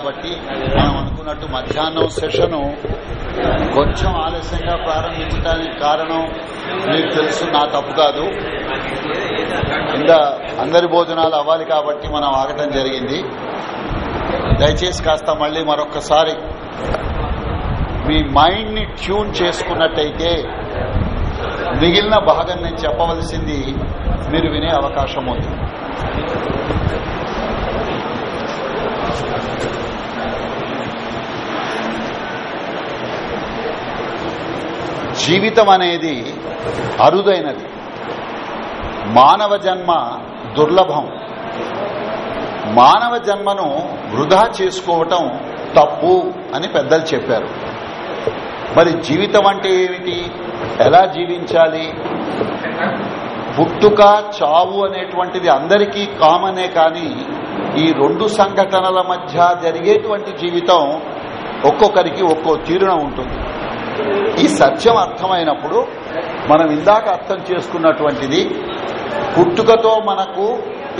కాబట్టి మనం అనుకున్నట్టు మధ్యాహ్నం సెషను కొంచెం ఆలస్యంగా ప్రారంభించడానికి కారణం మీకు తెలుసు నా తప్పు కాదు ఇంకా అందరి భోజనాలు అవ్వాలి కాబట్టి మనం ఆగటం జరిగింది దయచేసి కాస్త మళ్ళీ మరొక్కసారి మీ మైండ్ ని ట్యూన్ చేసుకున్నట్టయితే మిగిలిన భాగం నేను చెప్పవలసింది మీరు వినే అవకాశం ఉంది జీవితం అనేది అరుదైనది మానవ జన్మ దుర్లభం మానవ జన్మను వృధా చేసుకోవటం తప్పు అని పెద్దలు చెప్పారు మరి జీవితం అంటే ఏమిటి ఎలా జీవించాలి పుట్టుక చావు అనేటువంటిది అందరికీ కామనే కానీ ఈ రెండు సంఘటనల మధ్య జరిగేటువంటి జీవితం ఒక్కొక్కరికి ఒక్కో తీరున ఉంటుంది ఈ సత్యం అర్థమైనప్పుడు మనం ఇందాక అర్థం చేసుకున్నటువంటిది పుట్టుకతో మనకు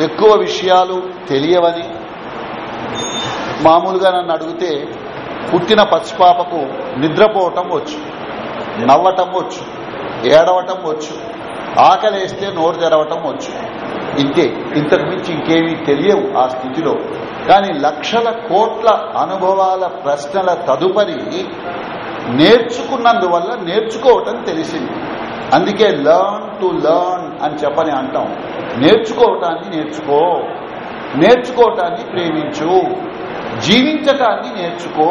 ఎక్కువ విషయాలు తెలియవని మామూలుగా నన్ను అడిగితే పుట్టిన పసిపాపకు నిద్రపోవటం వచ్చు నవ్వటం వచ్చు ఏడవటం వచ్చు ఆకలేస్తే నోరు తెరవటం వచ్చు ఇంతే ఇంతకు మించి ఇంకేమీ తెలియవు ఆ స్థితిలో కానీ లక్షల కోట్ల అనుభవాల ప్రశ్నల తదుపరి నేర్చుకున్నందువల్ల నేర్చుకోవటం తెలిసింది అందుకే లర్న్ టు లర్న్ అని చెప్పని అంటాం నేర్చుకోవటాన్ని నేర్చుకో నేర్చుకోవటాన్ని ప్రేమించు జీవించటాన్ని నేర్చుకో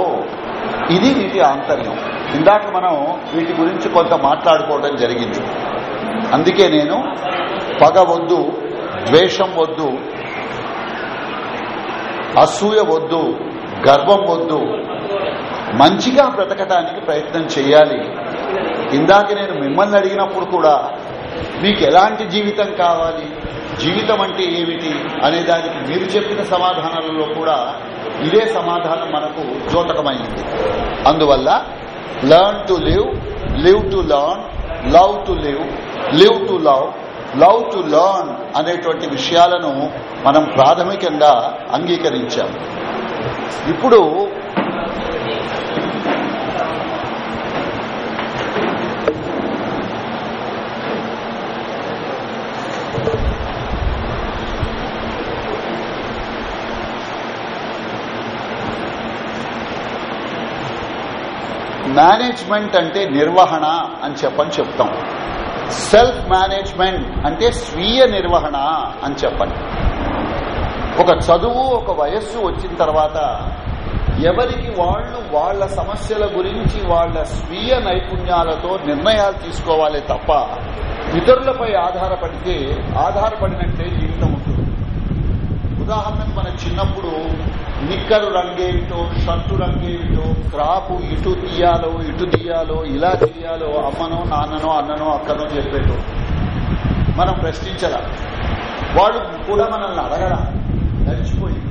ఇది వీటి ఆంతర్యం ఇందాక మనం వీటి గురించి కొంత మాట్లాడుకోవడం జరిగింది అందుకే నేను పగ వద్దు ద్వేషం వద్దు అసూయ వద్దు గర్వం వద్దు మంచిగా బ్రతకటానికి ప్రయత్నం చేయాలి ఇందాక నేను మిమ్మల్ని అడిగినప్పుడు కూడా మీకు ఎలాంటి జీవితం కావాలి జీవితం అంటే ఏమిటి అనే దానికి మీరు చెప్పిన సమాధానాలలో కూడా ఇదే సమాధానం మనకు ద్యోతకమైంది అందువల్ల learn to live live to learn love to live live to love love to learn అనేటువంటి విషయాలను మనం ప్రాథమికంగా అంగీకరించాం ఇప్పుడు మేనేజ్మెంట్ అంటే నిర్వహణ అని చెప్పని చెప్తాం సెల్ఫ్ మేనేజ్మెంట్ అంటే స్వీయ నిర్వహణ అని చెప్పండి ఒక చదువు ఒక వయస్సు వచ్చిన తర్వాత ఎవరికి వాళ్ళు వాళ్ల సమస్యల గురించి వాళ్ల స్వీయ నైపుణ్యాలతో నిర్ణయాలు తీసుకోవాలి తప్ప ఇతరులపై ఆధారపడితే ఆధారపడినట్టే జీవితం ఉంటుంది ఉదాహరణకు మన చిన్నప్పుడు నిక్కరు రంగేమిటో షర్టు రంగేమిటో క్రాపు ఇటు తీయాలో ఇటు తీయాలో ఇలా తీయాలో అమ్మనో నాన్ననో అన్ననో అక్కనో చెప్పేటో మనం ప్రశ్నించరా వాడు కూడా మనల్ని అడగరా నడిచిపోయింది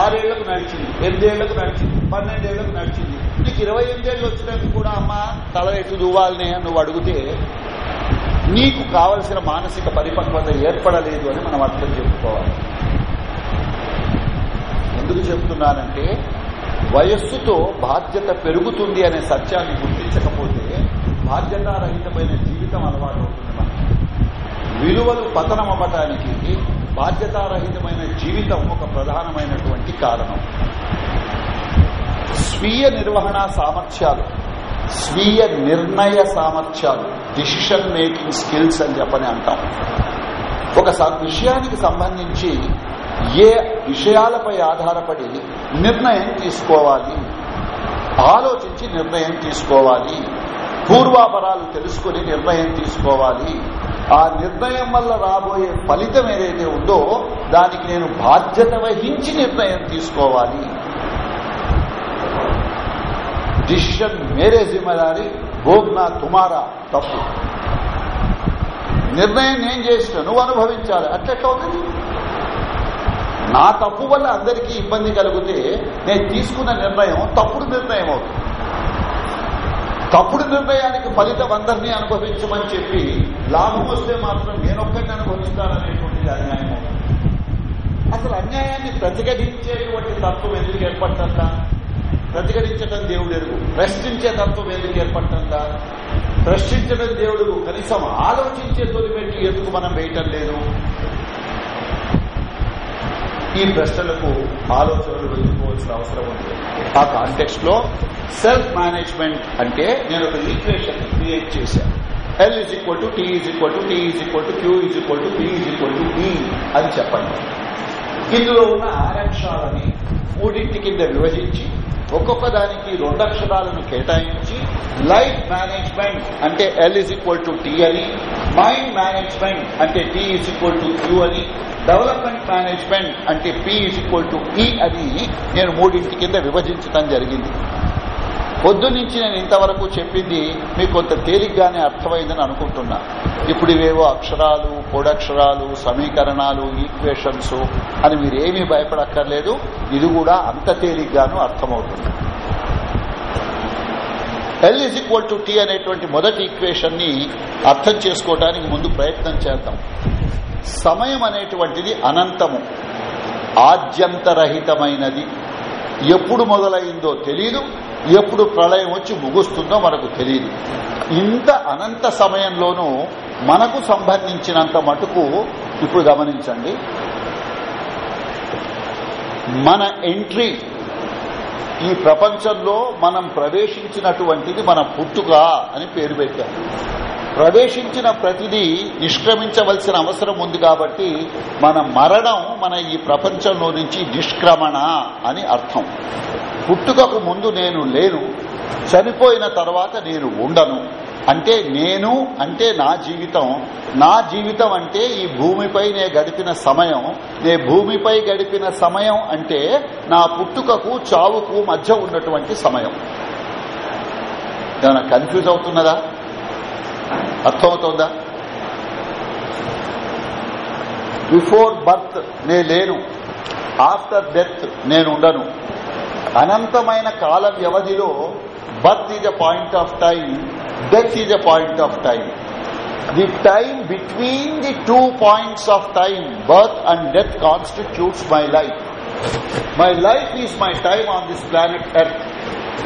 ఆరేళ్లకు నడిచింది ఎనిమిదేళ్లకు నడిచింది పన్నెండేళ్లకు నడిచింది నీకు ఇరవై ఎనిమిదేళ్ళు వచ్చినాక కూడా అమ్మ తల ఎటు దువ్వాలని నువ్వు అడిగితే నీకు కావలసిన మానసిక పరిపక్వత ఏర్పడలేదు అని మనం అర్థం చెప్పుకోవాలి ఎందుకు చెప్తున్నానంటే వయస్సుతో బాధ్యత పెరుగుతుంది అనే సత్యాన్ని గుర్తించకపోతే బాధ్యతారహితమైన జీవితం అలవాటు అవుతుంది విలువలు అవ్వటానికి బాధ్యతారహితమైన జీవితం ఒక ప్రధానమైనటువంటి కారణం స్వీయ నిర్వహణ సామర్థ్యాలు స్వీయ నిర్ణయ సామర్థ్యాలు డిసిషన్ మేకింగ్ స్కిల్స్ అని చెప్పని అంటాం ఒక విషయానికి సంబంధించి ఏ విషయాలపై ఆధారపడి నిర్ణయం తీసుకోవాలి ఆలోచించి నిర్ణయం తీసుకోవాలి పూర్వాపరాలు తెలుసుకుని నిర్ణయం తీసుకోవాలి ఆ నిర్ణయం వల్ల రాబోయే ఫలితం ఏదైతే ఉందో దానికి నేను బాధ్యత వహించి నిర్ణయం తీసుకోవాలి డిసిషన్ మేరే జిమ్మదారి భోగ్నా తుమారా తప్పు నిర్ణయం నేను చేసిన నువ్వు అనుభవించాలి అట్లెట్లా అవుతుంది నా తప్పు వల్ల అందరికీ ఇబ్బంది కలిగితే నేను తీసుకున్న నిర్ణయం తప్పుడు నిర్ణయం అవుతుంది తప్పుడు నిర్ణయానికి ఫలితం అందరినీ అనుభవించమని చెప్పి లాభం వస్తే మాత్రం నేనొక్కడిని అనుభవిస్తాననేటువంటిది అన్యాయం అసలు అన్యాయాన్ని ప్రతిఘటించేటువంటి తత్వం ఎందుకు ఏర్పడుతుందా ప్రతిఘటించడం దేవుడు ఎరుగు ప్రశ్నించే తత్వం ఎందుకు ఏర్పడుతుందా ప్రశ్నించడం దేవుడు కనీసం ఆలోచించే తొలిపెట్టి ఎందుకు మనం వేయటం లేదు ఈ ప్రశ్నలకు ఆలోచనలు వెళ్ళిపోవాల్సిన అవసరం ఉంది ఆ కాంటెక్స్ట్ లో సెల్ఫ్ మేనేజ్మెంట్ అంటే నేను ఒక ఈక్వేషన్ క్రియేట్ చేశాను L is equal to T is equal to T is equal to Q is equal to P is equal to E అని చెప్పండి ఇందులో ఉన్న ఆరక్షాలని మూడింటి కింద విభజించి ఒక్కొక్క దానికి రెండు అక్షరాలను కేటాయించి లైఫ్ మేనేజ్మెంట్ అంటే L is equal to T అని మైండ్ మేనేజ్మెంట్ అంటే T is equal to Q అని డెవలప్మెంట్ మేనేజ్మెంట్ అంటే P is equal to E అని నేను మూడింటి కింద విభజించడం జరిగింది పొద్దునుంచి నేను ఇంతవరకు చెప్పింది మీకు కొంత తేలిగ్గానే అర్థమైందని అనుకుంటున్నా ఇప్పుడు ఇవేవో అక్షరాలు పొడక్షరాలు సమీకరణాలు ఈక్వేషన్స్ అని మీరేమీ భయపడక్కర్లేదు ఇది కూడా అంత తేలిగ్గాను అర్థమవుతుంది L is equal to T అనేటువంటి మొదటి ఈక్వేషన్ ని అర్థం చేసుకోవడానికి ముందు ప్రయత్నం చేద్దాం సమయం అనేటువంటిది అనంతము ఆద్యంతరహితమైనది ఎప్పుడు మొదలైందో తెలీదు ఎప్పుడు ప్రళయం వచ్చి ముగుస్తుందో మనకు తెలియదు ఇంత అనంత సమయంలోనూ మనకు సంబంధించినంత మటుకు ఇప్పుడు గమనించండి మన ఎంట్రీ ఈ ప్రపంచంలో మనం ప్రవేశించినటువంటిది మన పుట్టుక అని పేరు పెట్టాం ప్రవేశించిన ప్రతిదీ నిష్క్రమించవలసిన అవసరం ఉంది కాబట్టి మన మరణం మన ఈ ప్రపంచంలో నుంచి నిష్క్రమణ అని అర్థం పుట్టుకకు ముందు నేను లేను చనిపోయిన తర్వాత నేను ఉండను అంటే నేను అంటే నా జీవితం నా జీవితం అంటే ఈ భూమిపై నే గడిపిన సమయం నే భూమిపై గడిపిన సమయం అంటే నా పుట్టుకకు చావుకు మధ్య ఉన్నటువంటి సమయం ఏమైనా కన్ఫ్యూజ్ అవుతున్నదా అర్థమవుతోందా బిఫోర్ బర్త్ నే లేను ఆఫ్టర్ డెత్ నేను ఉండను అనంతమైన కాల వ్యవధిలో birth is a point of time death is a point of time the time between the two points of time birth and death constitutes my life my life is my time on this planet earth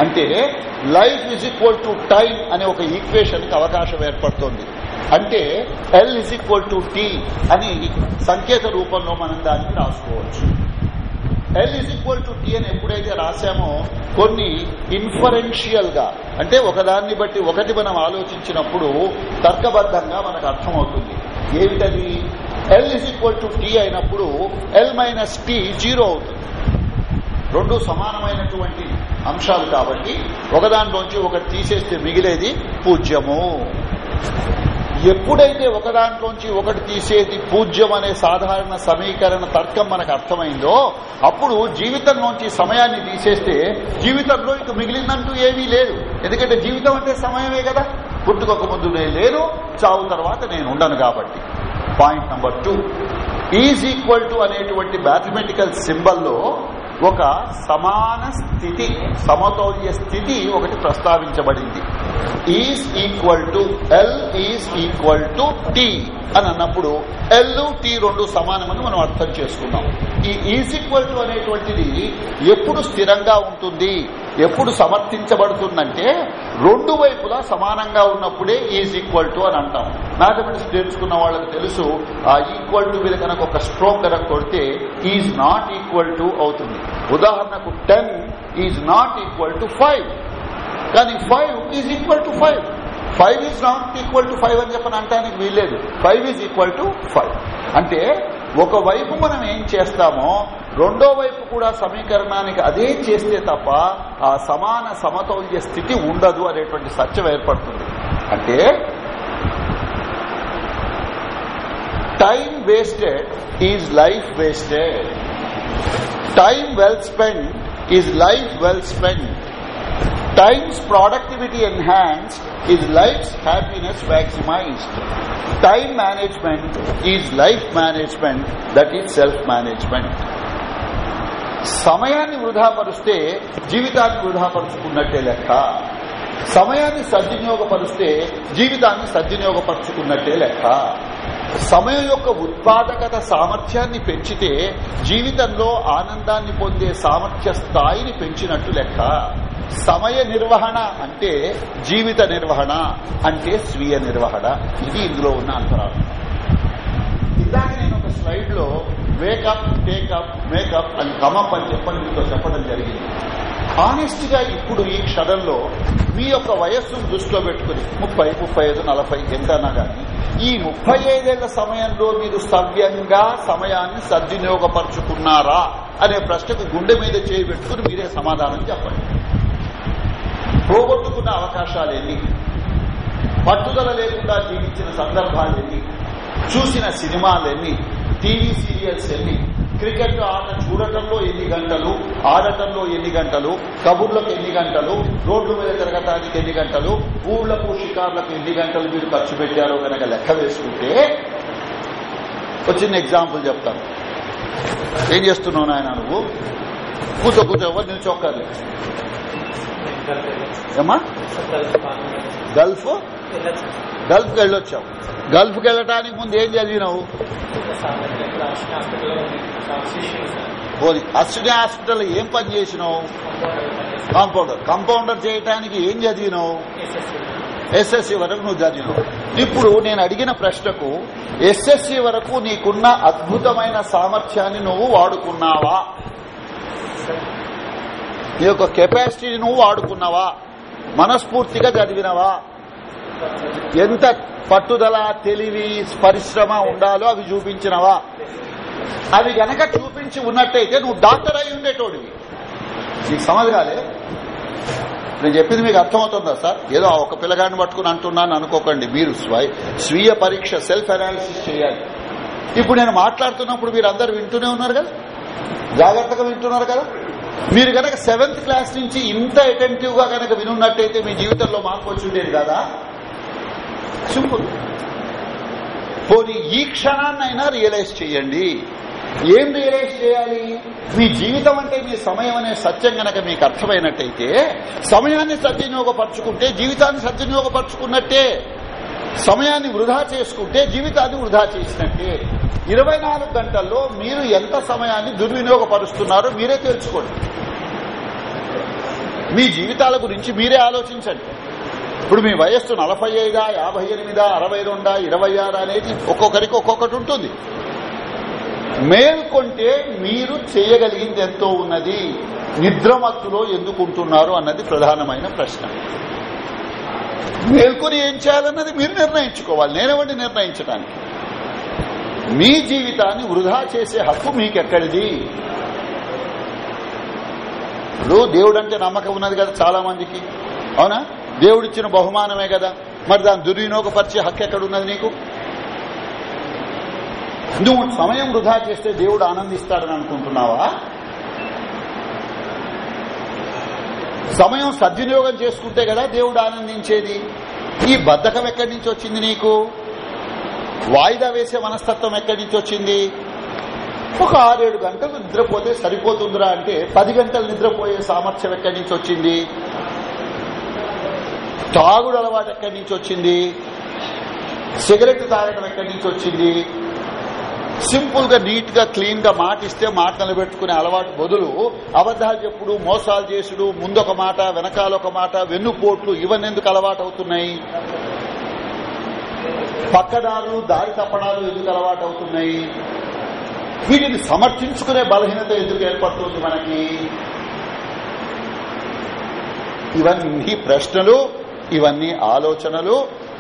అంటే life is equal to time అనే ఒక equation కి అవకాశం ఏర్పడుతుంది అంటే L is equal to T అని సంకేత రూపంలో మనం దానికి రాసుకోవచ్చు L is equal to T అని ఎప్పుడైతే రాశామో కొన్ని ఇన్ఫరెన్షియల్ గా అంటే ఒకదాన్ని బట్టి ఒకటి మనం ఆలోచించినప్పుడు తర్కబద్ధంగా మనకు అర్థమవుతుంది ఏమిటది L is equal to T అయినప్పుడు ఎల్ మైనస్ టీ జీరో అవుతుంది రెండు సమానమైనటువంటి అంశాలు కాబట్టి ఒకదాంట్లోంచి ఒకటి తీసేస్తే మిగిలేది పూజ్యము ఎప్పుడైతే ఒకదాంట్లోంచి ఒకటి తీసేది పూజ్యం అనే సాధారణ సమీకరణ తర్కం మనకు అర్థమైందో అప్పుడు జీవితంలోంచి సమయాన్ని తీసేస్తే జీవితంలో ఇక మిగిలిందంటూ ఏమీ లేదు ఎందుకంటే జీవితం అంటే సమయమే కదా పుట్టుకొక ముందు నేను చావు తర్వాత నేను ఉండను కాబట్టి point number two is equal to అనేటువంటి మ్యాథమెటికల్ సింబల్లో ఒక సమాన స్థితి సమతౌల్య స్థితి ఒకటి ప్రస్తావించబడింది is equal to L is equal to T అని అన్నప్పుడు ఎల్ టీ రెండు సమానమని మనం అర్థం చేసుకున్నాం ఈ ఈజ్ ఈక్వల్ టు అనేటువంటిది ఎప్పుడు స్థిరంగా ఉంటుంది ఎప్పుడు సమర్థించబడుతుందంటే రెండు వైపులా సమానంగా ఉన్నప్పుడే ఈజ్ ఈక్వల్ టు అని అంటాం మ్యాథమెటిక్స్ నేర్చుకున్న వాళ్ళకి తెలుసు ఆ ఈక్వల్ టు మీద కనుక ఒక స్ట్రోక్ కనుక కొడితే ఈజ్ నాట్ ఈక్వల్ టు అవుతుంది ఉదాహరణకు ten is not equal to five కానీ five is equal to five five is not equal to five అని చెప్పని అంటానికి వీల్లేదు five is equal to five అంటే ఒక వైపు మనం ఏం చేస్తామో రెండో వైపు కూడా సమీకరణానికి అదే చేస్తే తప్ప ఆ సమాన సమతౌల్య స్థితి ఉండదు అనేటువంటి సత్యం ఏర్పడుతుంది అంటే time wasted is life wasted time well spend is life well spend times productivity enhanced is life's happiness maximized. Time management is life management, that is self-management. సమయాన్ని వృధాపరిస్తే జీవితాన్ని వృధాపరుచుకున్నట్టే లెక్క సమయాన్ని సద్వినియోగపరిస్తే జీవితాన్ని సద్వినియోగపరుచుకున్నట్టే లెక్క సమయం యొక్క ఉత్పాదకత సామర్థ్యాన్ని పెంచితే జీవితంలో ఆనందాన్ని పొందే సామర్థ్య స్థాయిని పెంచినట్టు లెక్క సమయ నిర్వహణ అంటే జీవిత నిర్వహణ అంటే స్వీయ నిర్వహణ ఇది ఇందులో ఉన్న అంతరాలు ఇందాక నేను ఒక స్లైడ్ లో wake up take up make up and come up అని చెప్పండి మీతో చెప్పడం జరిగింది ఆనెస్ట్ గా ఇప్పుడు ఈ క్షణంలో మీ యొక్క వయస్సును దృష్టిలో పెట్టుకుని ముప్పై ముప్పై ఐదు నలభై ఎంతనా కానీ ఈ ముప్పై ఐదేళ్ల సమయంలో మీరు సవ్యంగా సమయాన్ని సద్వినియోగపరుచుకున్నారా అనే ప్రశ్నకు గుండె మీద చేయి పెట్టుకుని మీరే సమాధానం చెప్పండి పోగొట్టుకున్న అవకాశాలేంటి పట్టుదల లేకుండా జీవించిన సందర్భాలేంటి చూసిన సినిమాలెన్ని టీవీ సీరియల్స్ ఎన్ని క్రికెట్ ఆట చూడటంలో ఎన్ని గంటలు ఆడటంలో ఎన్ని గంటలు కబుర్లకు ఎన్ని గంటలు రోడ్ల మీద తిరగటానికి ఎన్ని గంటలు ఊళ్ళకు షికార్లకు ఎన్ని గంటలు మీరు ఖర్చు పెట్టారో కనుక లెక్క వేసుకుంటే ఒక చిన్న ఎగ్జాంపుల్ చెప్తాను ఏం చేస్తున్నావు నాయన నువ్వు కూర్చో కూర్చో ఎవరు ఏమా గల్ఫ్ గల్ఫ్కి వెళ్ళొచ్చావు గల్ఫ్కి వెళ్ళటానికి ముందు ఏం చదివినావు పోనీ అశ్విని హాస్పిటల్ ఏం పని చేసినావు కాంపౌండర్ కంపౌండర్ చేయటానికి ఏం చదివినావు ఎస్ఎస్సి వరకు నువ్వు చదివినావు ఇప్పుడు నేను అడిగిన ప్రశ్నకు ఎస్ఎస్సి వరకు నీకున్న అద్భుతమైన సామర్థ్యాన్ని నువ్వు వాడుకున్నావా నీ యొక్క కెపాసిటీ నువ్వు వాడుకున్నావా మనస్ఫూర్తిగా చదివినవా ఎంత పట్టుదల తెలివి పరిశ్రమ ఉండాలో అవి చూపించినవా అవి గనక చూపించి ఉన్నట్టయితే నువ్వు డాక్టర్ అయి ఉండేటోడివి నీకు సమధి కాలే నేను చెప్పింది మీకు అర్థమవుతుందా సార్ ఏదో ఒక పిల్లగాడిని పట్టుకుని అంటున్నాను అనుకోకండి మీరు స్వీయ పరీక్ష సెల్ఫ్ అనాలిసిస్ చేయాలి ఇప్పుడు నేను మాట్లాడుతున్నప్పుడు మీరు అందరు వింటూనే ఉన్నారు కదా జాగ్రత్తగా వింటున్నారు కదా మీరు కనుక సెవెంత్ క్లాస్ నుంచి ఇంత అటెంటివ్ గా కనుక వినున్నట్టయితే మీ జీవితంలో మార్పు వచ్చిండేది కదా సింపుల్ పోనీ ఈ క్షణాన్నైనా రియలైజ్ చేయండి ఏం రియలైజ్ చేయాలి మీ జీవితం అంటే మీ సమయం అనే సత్యం గనక మీకు అర్థమైనట్టయితే సమయాన్ని సద్వినియోగపరచుకుంటే జీవితాన్ని సద్వినియోగపరచుకున్నట్టే సమయాన్ని వృధా చేసుకుంటే జీవితాన్ని వృధా చేసినట్టే ఇరవై గంటల్లో మీరు ఎంత సమయాన్ని దుర్వినియోగపరుస్తున్నారో మీరే తెలుసుకోండి మీ జీవితాల గురించి మీరే ఆలోచించండి ఇప్పుడు మీ వయస్సు నలభై ఐదా యాభై ఎనిమిదా అరవై రెండా ఇరవై ఆరా అనేది ఒక్కొక్కరికి ఒక్కొక్కటి ఉంటుంది మేల్కొంటే మీరు చేయగలిగింది ఎంతో ఉన్నది నిద్రమత్తులో ఎందుకుంటున్నారు అన్నది ప్రధానమైన ప్రశ్న మేల్కొని ఏం చేయాలన్నది మీరు నిర్ణయించుకోవాలి నేనేవండి నిర్ణయించడానికి మీ జీవితాన్ని వృధా చేసే హక్కు మీకెక్కడిది ఇప్పుడు దేవుడు అంటే నమ్మకం ఉన్నది కదా చాలా మందికి అవునా దేవుడిచ్చిన బహుమానమే కదా మరి దాని దుర్వినియోగపరిచే హక్కు ఎక్కడున్నది నీకు నువ్వు సమయం వృధా చేస్తే దేవుడు ఆనందిస్తాడని అనుకుంటున్నావా సమయం సద్వినియోగం చేసుకుంటే కదా దేవుడు ఆనందించేది ఈ బద్ధకం ఎక్కడి నుంచి వచ్చింది నీకు వాయిదా వేసే మనస్తత్వం ఎక్కడి నుంచి వచ్చింది ఒక ఆరేడు గంటలు నిద్రపోతే సరిపోతుందిరా అంటే పది గంటలు నిద్రపోయే సామర్థ్యం ఎక్కడి నుంచి వచ్చింది తాగుడు అలవాటు ఎక్కడి నుంచి వచ్చింది సిగరెట్ తాగడం ఎక్కడి నుంచి వచ్చింది సింపుల్ గా నీట్ గా క్లీన్ గా మాట ఇస్తే మాట నిలబెట్టుకునే అలవాటు బదులు అబద్దాలు చెప్పుడు మోసాలు చేసుడు ముందొక మాట వెనకాలొక మాట వెన్నుపోట్లు ఇవన్నీ ఎందుకు అలవాటు అవుతున్నాయి పక్కదారులు దారి తప్పడాలు ఎందుకు అలవాటు అవుతున్నాయి వీటిని సమర్థించుకునే బలహీనత ఎందుకు ఏర్పడుతుంది మనకి ఇవన్నీ ప్రశ్నలు ఇవన్నీ ఆలోచనలు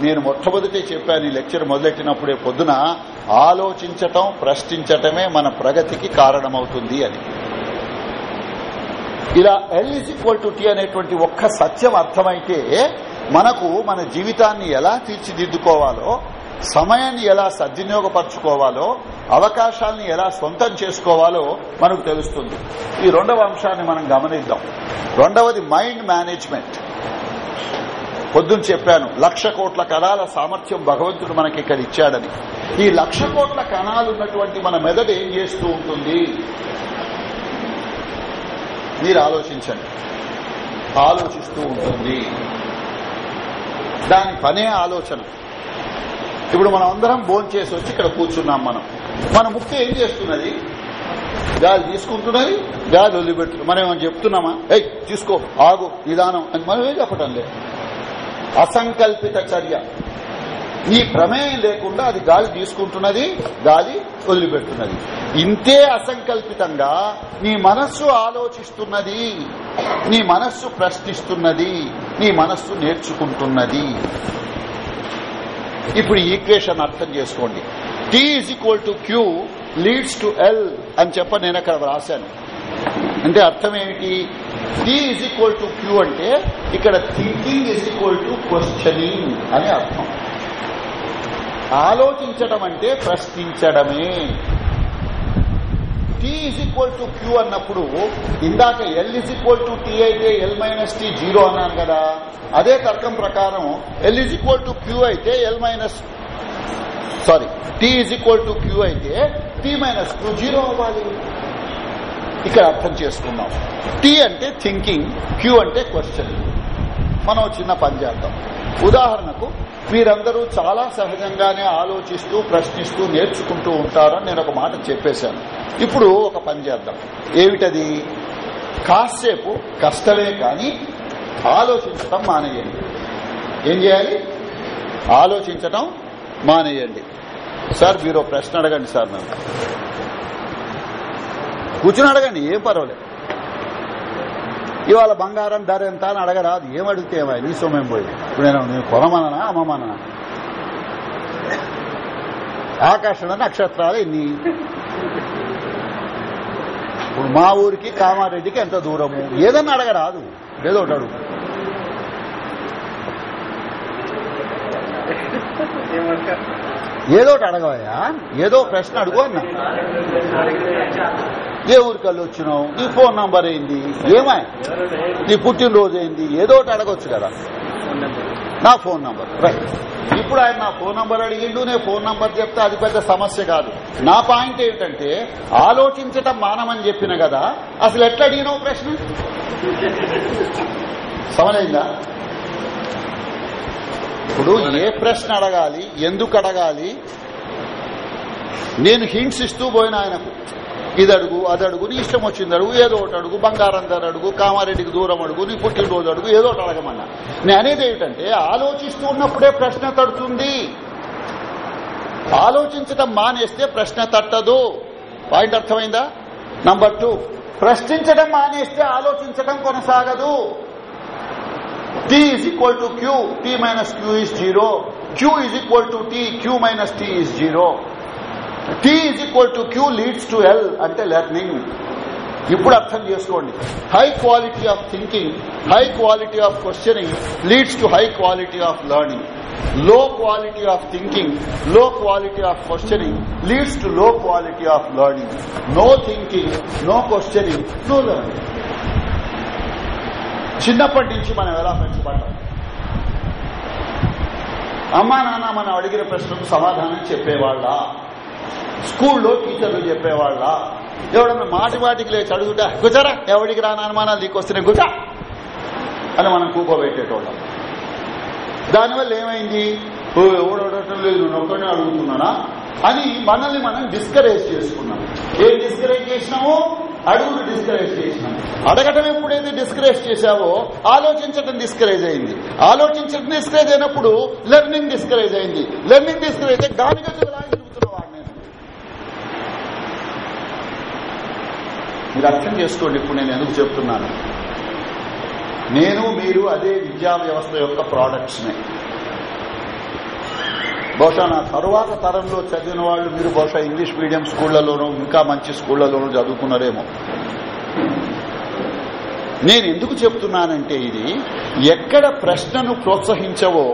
నేను మొట్టమొదటి చెప్పాను ఈ లెక్చర్ మొదలెట్టినప్పుడే పొద్దున ఆలోచించటం ప్రశ్నించటమే మన ప్రగతికి కారణమవుతుంది అని ఇలా ఎల్ఈస్ ఈక్వల్ టు టీ అనేటువంటి ఒక్క సత్యం అర్థమైతే మనకు మన జీవితాన్ని ఎలా తీర్చిదిద్దుకోవాలో సమయాన్ని ఎలా సద్వినియోగపరచుకోవాలో అవకాశాలను ఎలా సొంతం చేసుకోవాలో మనకు తెలుస్తుంది ఈ రెండవ అంశాన్ని మనం గమనిద్దాం రెండవది మైండ్ మేనేజ్మెంట్ పొద్దున చెప్పాను లక్ష కోట్ల కణాల సామర్థ్యం భగవంతుడు మనకి ఇక్కడ ఇచ్చాడని ఈ లక్ష కోట్ల కణాలు ఉన్నటువంటి మన మెదడు ఏం చేస్తూ ఉంటుంది మీరు ఆలోచించండి ఆలోచిస్తూ ఉంటుంది దాని పనే ఆలోచన ఇప్పుడు మనం అందరం భోంచేసి వచ్చి ఇక్కడ కూర్చున్నాం మనం మన ముక్కు ఏం చేస్తున్నది గాలి తీసుకుంటున్నది గాలి వదిలిపెట్టుకున్నాం మనం ఏమైనా చెప్తున్నామా ఏయ్ తీసుకో ఆగు నిదానం అని ఏం చెప్పటం లేదు అసంకల్పిత చర్య ఈ ప్రమేయం లేకుండా అది గాలి తీసుకుంటున్నది గాలి వదిలిపెడుతున్నది ఇంతే అసంకల్పితంగా నీ మనస్సు ఆలోచిస్తున్నది నీ మనస్సు ప్రశ్నిస్తున్నది నీ మనస్సు నేర్చుకుంటున్నది ఇప్పుడు ఈక్వేషన్ అర్థం చేసుకోండి T is equal to Q leads to L అని చెప్ప నేను అక్కడ రాశాను అంటే అర్థం ఏమిటి T is equal to Q అంటే ఇక్కడ thinking is equal to questioning అని అర్థం ఆలోచించడం అంటే ప్రశ్నించడమే T is equal to Q అన్నప్పుడు ఇందాక L is equal to T అయితే ఎల్ మైనస్ టీ జీరో అన్నాను కదా అదే తర్కం ప్రకారం L is equal to Q అయితే L minus sorry T is equal to Q అయితే టీ మైనస్ టూ జీరో అవ్వాలి ఇక్కడ అర్థం చేసుకున్నాం టీ అంటే థింకింగ్ క్యూ అంటే క్వశ్చన్ మనం చిన్న పని చేద్దాం ఉదాహరణకు వీరందరూ చాలా సహజంగానే ఆలోచిస్తూ ప్రశ్నిస్తూ నేర్చుకుంటూ ఉంటారని నేను ఒక మాట చెప్పేశాను ఇప్పుడు ఒక పని చేద్దాం ఏమిటది కాసేపు కష్టమే కానీ ఆలోచించటం మానేయండి ఏం చేయాలి ఆలోచించటం మానేయండి సార్ మీరు ప్రశ్న అడగండి సార్ నన్ను కూర్చుని అడగండి ఏం పర్వాలేదు ఇవాళ బంగారం ధర ఎంత అని అడగరాదు ఏం అడిగితే నీ సొమ్మేం పోయి ఇప్పుడు నేను నేను కొనమననా అమ్మమననా ఆకాశంలో నక్షత్రాలు ఎన్ని ఇప్పుడు మా ఊరికి కామారెడ్డికి ఎంత దూరము ఏదన్నా అడగరాదు ఏదో ఒకటి అడుగు ఏదో ఒకటి అడగవయ్యా ఏదో ప్రశ్న అడుగు అన్నా ఏ వెళ్ళి వచ్చినావు నీ ఫోన్ నంబర్ ఏంది ఏమై నీ పుట్టినరోజు ఏంది ఏదో ఒకటి అడగొచ్చు కదా నా ఫోన్ నంబర్ రైట్ ఇప్పుడు ఆయన నా ఫోన్ నంబర్ అడిగిండు నేను ఫోన్ నంబర్ చెప్తే అది పెద్ద సమస్య కాదు నా పాయింట్ ఏమిటంటే ఆలోచించటం మానమని చెప్పిన కదా అసలు ఎట్లా అడిగినావు ప్రశ్న సమలైందా ఇప్పుడు ఏ ప్రశ్న అడగాలి ఎందుకు అడగాలి నేను హింట్స్ ఇస్తూ పోయిన ఆయనకు ఇది అడుగు అది అడుగు నీ ఇష్టం వచ్చింది అడుగు ఏదో ఒకటి అడుగు బంగారం ధర అడుగు కామారెడ్డికి దూరం అడుగు నీ పుట్టినరోజు అడుగు ఏదో ఒకటి అడగమన్నా నేను అనేది ఏమిటంటే ఆలోచిస్తూ ఉన్నప్పుడే ప్రశ్న తడుతుంది ఆలోచించడం మానేస్తే ప్రశ్న తట్టదు పాయింట్ అర్థమైందా నంబర్ టూ ప్రశ్నించడం మానేస్తే ఆలోచించడం కొనసాగదు T is equal to Q T minus Q is zero Q is equal to T Q minus T is zero T is equal to Q leads to L అంటే learning ఇప్పుడు అర్థం చేసుకోండి high quality of thinking high quality of questioning leads to high quality of learning low quality of thinking low quality of questioning leads to low quality of learning no thinking no questioning no learning చిన్నప్పటి నుంచి మనం ఎలా పెంచబడ్డాం అమ్మా నాన్న మనం అడిగిన ప్రశ్నకు సమాధానం చెప్పేవాళ్ళ స్కూల్లో టీచర్లు చెప్పేవాళ్ళ ఎవడన్నా మాటి మాటికి లేచి అడుగుటా గుజరా ఎవడికి రాని అనుమానాలు నీకు వస్తున్నాయి అని మనం కూకోబెట్టేటోళ్ళం దానివల్ల ఏమైంది ఎవడటం లేదు అడుగుతున్నానా అని మనల్ని మనం డిస్కరేజ్ చేసుకున్నాం ఏం డిస్కరేజ్ చేసినాము అడుగులు డిస్కరేజ్ చేసినాం అడగటం ఎప్పుడైతే డిస్కరేజ్ చేశావో ఆలోచించటం డిస్కరేజ్ అయింది ఆలోచించటం డిస్కరేజ్ అయినప్పుడు లెర్నింగ్ డిస్కరేజ్ అయింది లెర్నింగ్ డిస్కరేజ్ అయితే గాలిగా మీరు అర్థం చేసుకోండి ఇప్పుడు నేను ఎందుకు చెప్తున్నాను నేను మీరు అదే విద్యా వ్యవస్థ యొక్క నే బహుశా నా తరువాత తరంలో చదివిన వాళ్ళు మీరు బహుశా ఇంగ్లీష్ మీడియం స్కూళ్లలోనూ ఇంకా మంచి స్కూళ్లలోనూ చదువుకున్నారేమో నేను ఎందుకు చెప్తున్నానంటే ఇది ఎక్కడ ప్రశ్నను ప్రోత్సహించవో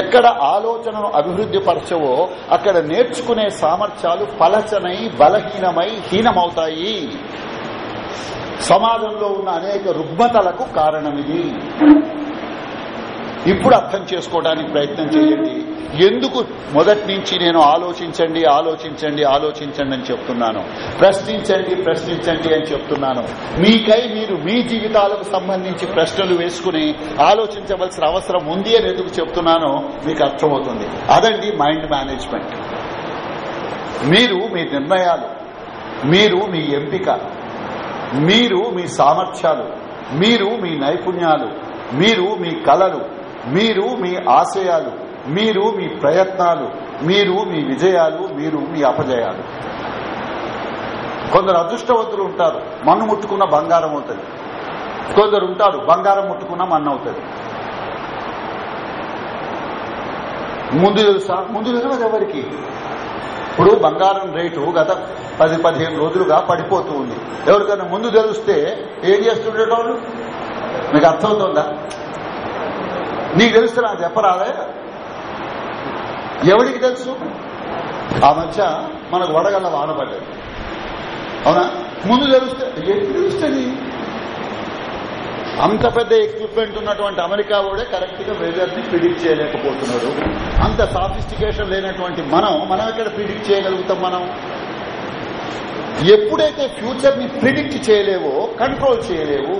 ఎక్కడ ఆలోచనను అభివృద్ధి పరచవో అక్కడ నేర్చుకునే సామర్థ్యాలు పలచనై బలహీనమై హీనమవుతాయి సమాజంలో ఉన్న అనేక రుగ్మతలకు కారణం ఇది ఇప్పుడు అర్థం చేసుకోవడానికి ప్రయత్నం చేయండి ఎందుకు మొదటి నుంచి నేను ఆలోచించండి ఆలోచించండి ఆలోచించండి అని చెప్తున్నాను ప్రశ్నించండి ప్రశ్నించండి అని చెప్తున్నాను మీకై మీరు మీ జీవితాలకు సంబంధించి ప్రశ్నలు వేసుకుని ఆలోచించవలసిన అవసరం ఉంది అని ఎందుకు చెప్తున్నానో మీకు అర్థమవుతుంది అదండి మైండ్ మేనేజ్మెంట్ మీరు మీ నిర్ణయాలు మీరు మీ ఎంపిక మీరు మీ సామర్థ్యాలు మీరు మీ నైపుణ్యాలు మీరు మీ కళలు మీరు మీ ఆశయాలు మీరు మీ ప్రయత్నాలు మీరు మీ విజయాలు మీరు మీ అపజయాలు కొందరు అదృష్టవంతులు ఉంటారు మన్ను ముట్టుకున్న బంగారం అవుతుంది కొందరు ఉంటారు బంగారం ముట్టుకున్న మన్ను అవుతుంది ముందు తెలుసా ముందు తెలియదు ఎవరికి ఇప్పుడు బంగారం రేటు గత పది పదిహేను రోజులుగా పడిపోతూ ఉంది ఎవరికైనా ముందు తెలిస్తే ఏం చేస్తుండేటోళ్ళు మీకు అర్థమవుతుందా నీకు తెలుసు నాకు చెప్పరాదే ఎవరికి తెలుసు ఆ మధ్య మనకు వడగల్ల వాన పడ్డది అవునా ముందు తెలుస్తే ఏంటి తెలుస్తుంది అంత పెద్ద ఎక్విప్మెంట్ ఉన్నటువంటి అమెరికా కూడా కరెక్ట్ గా వెదర్ ని ప్రిడిక్ట్ చేయలేకపోతున్నాడు అంత సాఫిస్టికేషన్ లేనటువంటి మనం మనం ఎక్కడ ప్రిడిక్ట్ చేయగలుగుతాం మనం ఎప్పుడైతే ఫ్యూచర్ ని ప్రిడిక్ట్ చేయలేవో కంట్రోల్ చేయలేవు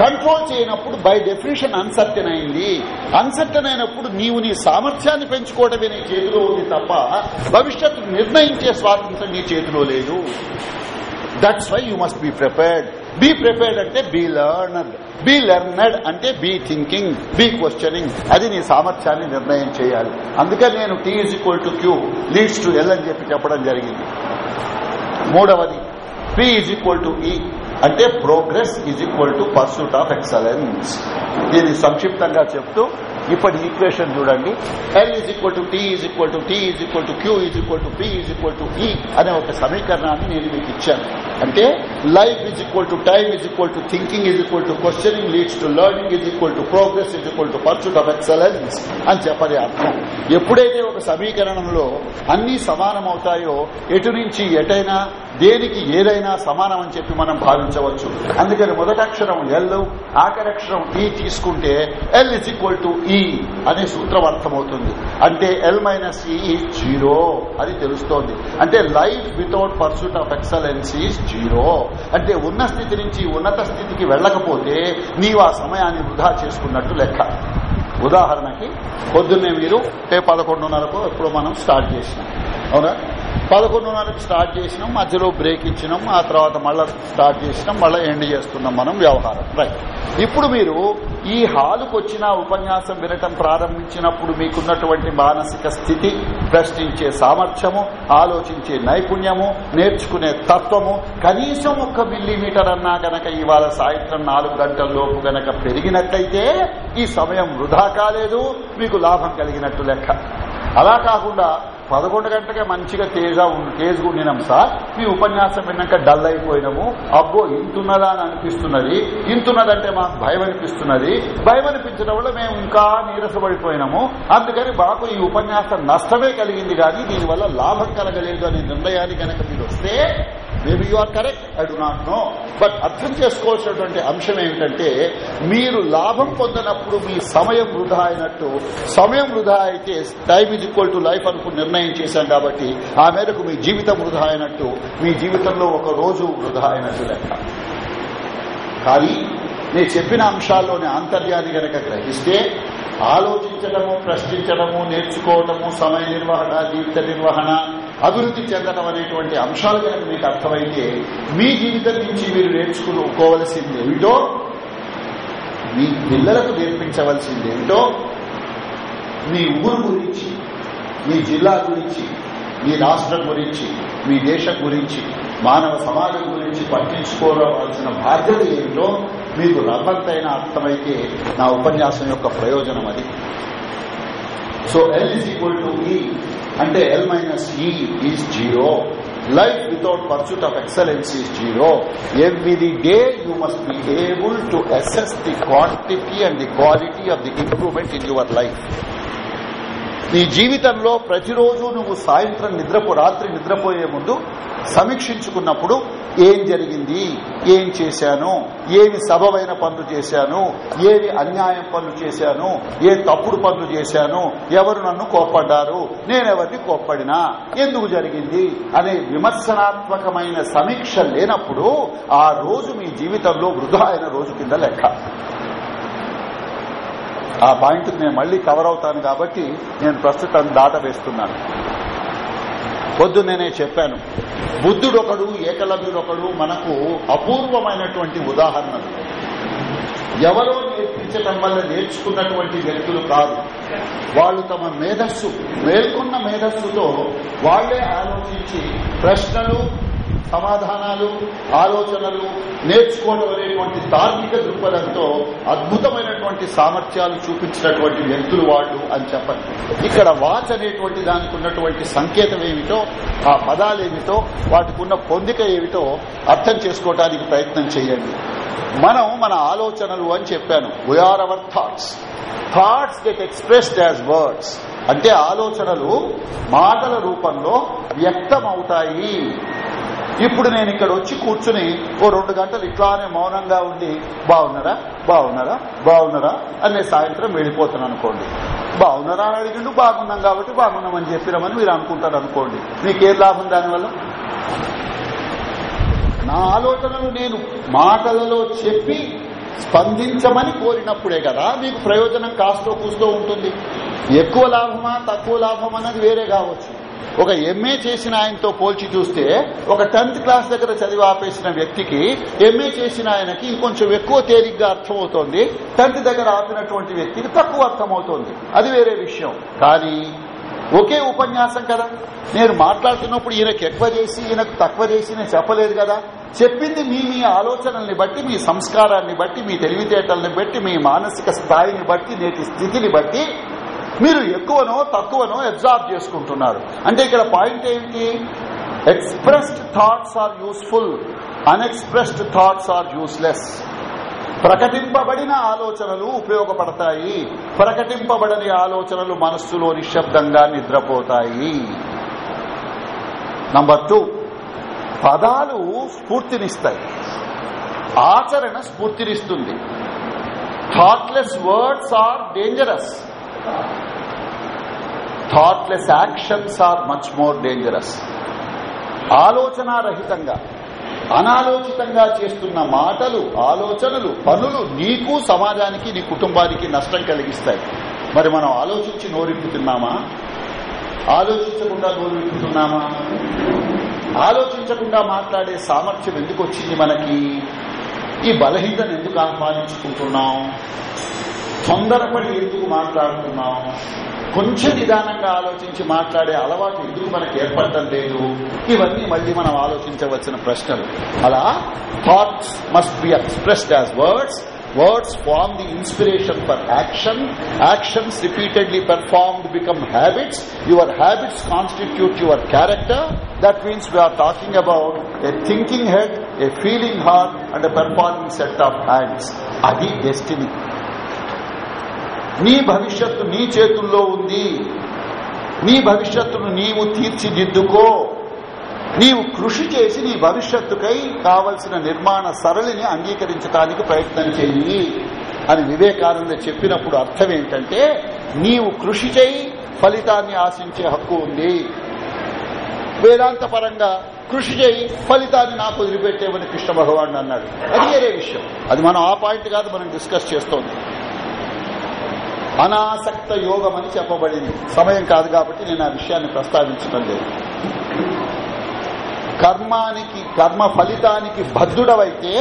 కంట్రోల్ చేయనప్పుడు బై డెఫినేషన్ అన్సర్టన్ అయింది అన్సర్టన్ అయినప్పుడు నీవు నీ సామర్థ్యాన్ని పెంచుకోవడమే నీ చేతిలో ఉంది తప్ప భవిష్యత్తు నిర్ణయించే స్వాతంత్రం నీ చేతిలో లేదు that's why you must be prepared be prepared అంటే బీ లర్నర్డ్ బీ లెర్నడ్ అంటే బీ థింకింగ్ బీ క్వశ్చనింగ్ అది నీ సామర్థ్యాన్ని నిర్ణయం చేయాలి అందుకని నేను T equal to Q leads to L అని చెప్పి చెప్పడం జరిగింది మూడవది పి ఈక్వల్ టు ఈ అంటే progress is equal to pursuit of excellence దీన్ని సంక్షిప్తంగా చెప్తూ ఇప్పటి ఈక్వేషన్ చూడండి L is equal to T is equal to T is equal to Q is equal to P is equal to E అనే ఒక సమీకరణాన్ని నేను మీకు ఇచ్చాను అంటే life is equal to time is equal to thinking is equal to questioning leads to learning is equal to progress is equal to pursuit of excellence అని చెప్పని అర్థం ఎప్పుడైతే ఒక సమీకరణంలో అన్ని సమానం అవుతాయో ఎటు నుంచి ఎటైనా దేనికి ఏదైనా సమానం అని చెప్పి మనం భావించవచ్చు అందుకని మొదటక్షరం ఎల్ ఆఖరక్షరం టీ తీసుకుంటే L is equal to E అనే సూత్రం అర్థమవుతుంది అంటే L minus E is zero అని తెలుస్తోంది అంటే life without pursuit of excellence is zero అంటే ఉన్న స్థితి నుంచి ఉన్నత స్థితికి వెళ్ళకపోతే నీవు ఆ సమయాన్ని వృధా చేసుకున్నట్టు లెక్క ఉదాహరణకి పొద్దున్నే మీరు పదకొండున్నరకు ఎప్పుడు మనం స్టార్ట్ చేసినాం అవునా పదకొండున్నరకు స్టార్ట్ చేసినాం మధ్యలో బ్రేక్ ఇచ్చినాం ఆ తర్వాత మళ్ళీ స్టార్ట్ చేసినాం మళ్ళీ ఎండ్ చేస్తున్నాం మనం వ్యవహారం రైట్ ఇప్పుడు మీరు ఈ హాలుకు వచ్చిన ఉపన్యాసం వినటం ప్రారంభించినప్పుడు మీకున్నటువంటి మానసిక స్థితి ప్రశ్నించే సామర్థ్యము ఆలోచించే నైపుణ్యము నేర్చుకునే తత్వము కనీసం ఒక్క మిల్లీమీటర్ అన్నా గనక ఇవాళ సాయంత్రం నాలుగు గంటల లోపు గనక పెరిగినట్లయితే ఈ సమయం వృధా కాలేదు మీకు లాభం కలిగినట్టు లెక్క అలా కాకుండా పదకొండు గంటలకే మంచిగా తేజ తేజ్ ఉండినాం సార్ మీ ఉపన్యాసం విన్నాక డల్ అయిపోయినాము అబ్బో ఇంతున్నదా అని అనిపిస్తున్నది ఇంతున్నదంటే మాకు భయం అనిపిస్తున్నది భయం అనిపించడం వల్ల మేము ఇంకా నీరసపడిపోయినాము అందుకని మాకు ఈ ఉపన్యాసం నష్టమే కలిగింది కానీ దీనివల్ల లాభం కలగలేదు అనే నిర్ణయాన్ని కనుక మీరు వస్తే maybe you are correct I do not know but అర్థం చేసుకోవాల్సినటువంటి అంశం ఏమిటంటే మీరు లాభం పొందనప్పుడు మీ సమయం వృధా అయినట్టు సమయం వృధా అయితే time is equal to life అనుకుని నిర్ణయం చేశాం కాబట్టి ఆ మేరకు మీ జీవితం వృధా అయినట్టు మీ జీవితంలో ఒక రోజు వృధా అయినట్టు లెక్క కానీ నేను చెప్పిన అంశాల్లోని ఆంతర్యాన్ని గనక గ్రహిస్తే ఆలోచించడము ప్రశ్నించడము నేర్చుకోవడము సమయ నిర్వహణ జీవిత నిర్వహణ అభివృద్ధి చెందడం అనేటువంటి అంశాలు కనుక మీకు అర్థమైతే మీ జీవితం నుంచి మీరు నేర్చుకుని ఏమిటో మీ పిల్లలకు నేర్పించవలసింది ఏమిటో మీ ఊరు గురించి మీ జిల్లా గురించి మీ రాష్ట్రం గురించి మీ దేశం గురించి మానవ సమాజం గురించి పట్టించుకోవాల్సిన బాధ్యత ఏమిటో మీకు రవంతైన అర్థమైతే నా ఉపన్యాసం యొక్క ప్రయోజనం అది so L equal to E అంటే L minus E is 0. Life without pursuit of excellence is 0. Every day you must be able to assess the quantity and the quality of the improvement in your life. నీ జీవితంలో ప్రతిరోజు నువ్వు సాయంత్రం నిద్రపో రాత్రి నిద్రపోయే ముందు సమీక్షించుకున్నప్పుడు ఏం జరిగింది ఏం చేశాను ఏమి సబమైన పనులు చేశాను ఏమి అన్యాయం పనులు చేశాను ఏ తప్పుడు పనులు చేశాను ఎవరు నన్ను కోప్పడ్డారు నేనెవరిని కోప్పడినా ఎందుకు జరిగింది అనే విమర్శనాత్మకమైన సమీక్ష లేనప్పుడు ఆ రోజు మీ జీవితంలో వృధా అయిన రోజు కింద లెక్క ఆ పాయింట్ నేను మళ్లీ కవర్ అవుతాను కాబట్టి నేను ప్రస్తుతం వేస్తున్నాను పొద్దు నేనే చెప్పాను బుద్ధుడొకడు ఏకలవ్యుడొకడు మనకు అపూర్వమైనటువంటి ఉదాహరణలు ఎవరో నేర్పించటం వల్ల నేర్చుకున్నటువంటి వ్యక్తులు కాదు వాళ్ళు తమ మేధస్సు మేల్కొన్న మేధస్సుతో వాళ్లే ఆలోచించి ప్రశ్నలు సమాధానాలు ఆలోచనలు నేర్చుకోవడం అనేటువంటి తార్కిక దృక్పథంతో అద్భుతమైనటువంటి సామర్థ్యాలు చూపించినటువంటి వ్యక్తులు వాళ్ళు అని చెప్పండి ఇక్కడ వాచ్ అనేటువంటి దానికి ఉన్నటువంటి సంకేతం ఏమిటో ఆ పదాలు ఏమిటో వాటికి ఉన్న పొందిక ఏమిటో అర్థం చేసుకోవటానికి ప్రయత్నం చేయండి మనం మన ఆలోచనలు అని చెప్పాను we are our thoughts thoughts get expressed as words అంటే ఆలోచనలు మాటల రూపంలో వ్యక్తమవుతాయి ఇప్పుడు నేను ఇక్కడ వచ్చి కూర్చుని ఓ రెండు గంటలు ఇట్లానే మౌనంగా ఉండి బాగున్నారా బాగున్నారా బాగున్నారా అని సాయంత్రం వెళ్ళిపోతాను అనుకోండి బాగున్నారా అని అడిగిండు బాగున్నాం కాబట్టి బాగున్నామని చెప్పినామని మీరు అనుకుంటారు అనుకోండి మీకేం లాభం దానివల్ల నా ఆలోచనలు నేను మాటలలో చెప్పి స్పందించమని కోరినప్పుడే కదా మీకు ప్రయోజనం కాస్తో కూస్తూ ఉంటుంది ఎక్కువ లాభమా తక్కువ లాభం అన్నది వేరే కావచ్చు ఒక ఎంఏ చేసిన ఆయనతో పోల్చి చూస్తే ఒక టెన్త్ క్లాస్ దగ్గర చదివి ఆపేసిన వ్యక్తికి ఎంఏ చేసిన ఆయనకి ఇంకొంచెం ఎక్కువ తేలిగ్గా అర్థమవుతోంది టెన్త్ దగ్గర ఆపినటువంటి వ్యక్తికి తక్కువ అర్థమవుతోంది అది వేరే విషయం కానీ ఒకే ఉపన్యాసం కదా నేను మాట్లాడుతున్నప్పుడు ఈయనకు ఎక్కువ చేసి ఈయనకు తక్కువ చేసి నేను చెప్పలేదు కదా చెప్పింది మీ మీ ఆలోచనల్ని బట్టి మీ సంస్కారాన్ని బట్టి మీ తెలివితేటల్ని బట్టి మీ మానసిక స్థాయిని బట్టి నేటి స్థితిని బట్టి మీరు ఎక్కువనో తక్కువనో అబ్జార్బ్ చేసుకుంటున్నారు అంటే ఇక్కడ పాయింట్ ఏంటి expressed thoughts are useful unexpressed thoughts are useless ప్రకటింపబడిన ఆలోచనలు ఉపయోగపడతాయి ప్రకటింపబడని ఆలోచనలు మనస్సులో నిశ్శబ్దంగా నిద్రపోతాయి నంబర్ టూ పదాలు స్ఫూర్తినిస్తాయి ఆచరణ స్ఫూర్తినిస్తుంది thoughtless words are dangerous thoughtless actions are much more dangerous ఆలోచనారహితంగా అనాలోచితంగా చేస్తున్న మాటలు ఆలోచనలు పనులు నీకు సమాజానికి నీ కుటుంబానికి నష్టం కలిగిస్తాయి మరి మనం ఆలోచించి నోరిప్పుతున్నామా ఆలోచించకుండా నోరిప్పుతున్నామా ఆలోచించకుండా మాట్లాడే సామర్థ్యం ఎందుకు వచ్చింది మనకి ఈ బలహీనతను ఎందుకు ఆహ్వానించుకుంటున్నాం తొందరపడి ఎందుకు మాట్లాడుతున్నాం కొంచెం నిదానంగా ఆలోచించి మాట్లాడే అలవాటు ఎందుకు మనకు ఏర్పడటం లేదు ఇవన్నీ మళ్ళీ మనం ఆలోచించవలసిన ప్రశ్నలు అలా thoughts must be expressed as words words form the inspiration for action actions repeatedly performed become habits your habits constitute your character that means we are talking about a thinking head a feeling heart and a performing set of hands adi destiny నీ భవిష్యత్తు నీ చేతుల్లో ఉంది నీ భవిష్యత్తును నీవు తీర్చిదిద్దుకో నీవు కృషి చేసి నీ భవిష్యత్తుకై కావలసిన నిర్మాణ సరళిని అంగీకరించడానికి ప్రయత్నం చేయి అని వివేకానంద చెప్పినప్పుడు అర్థం ఏంటంటే నీవు కృషి చేయి ఫలితాన్ని ఆశించే హక్కు ఉంది వేదాంత పరంగా కృషి చేయి ఫలితాన్ని నాకు వదిలిపెట్టేవని కృష్ణ భగవాన్ అన్నాడు అది వేరే విషయం అది మనం ఆ పాయింట్ కాదు మనం డిస్కస్ చేస్తోంది అనాసక్త యోగం అని చెప్పబడింది సమయం కాదు కాబట్టి నేను ఆ విషయాన్ని ప్రస్తావించడం లేదు కర్మానికి కర్మ ఫలితానికి బద్ధుడవైతే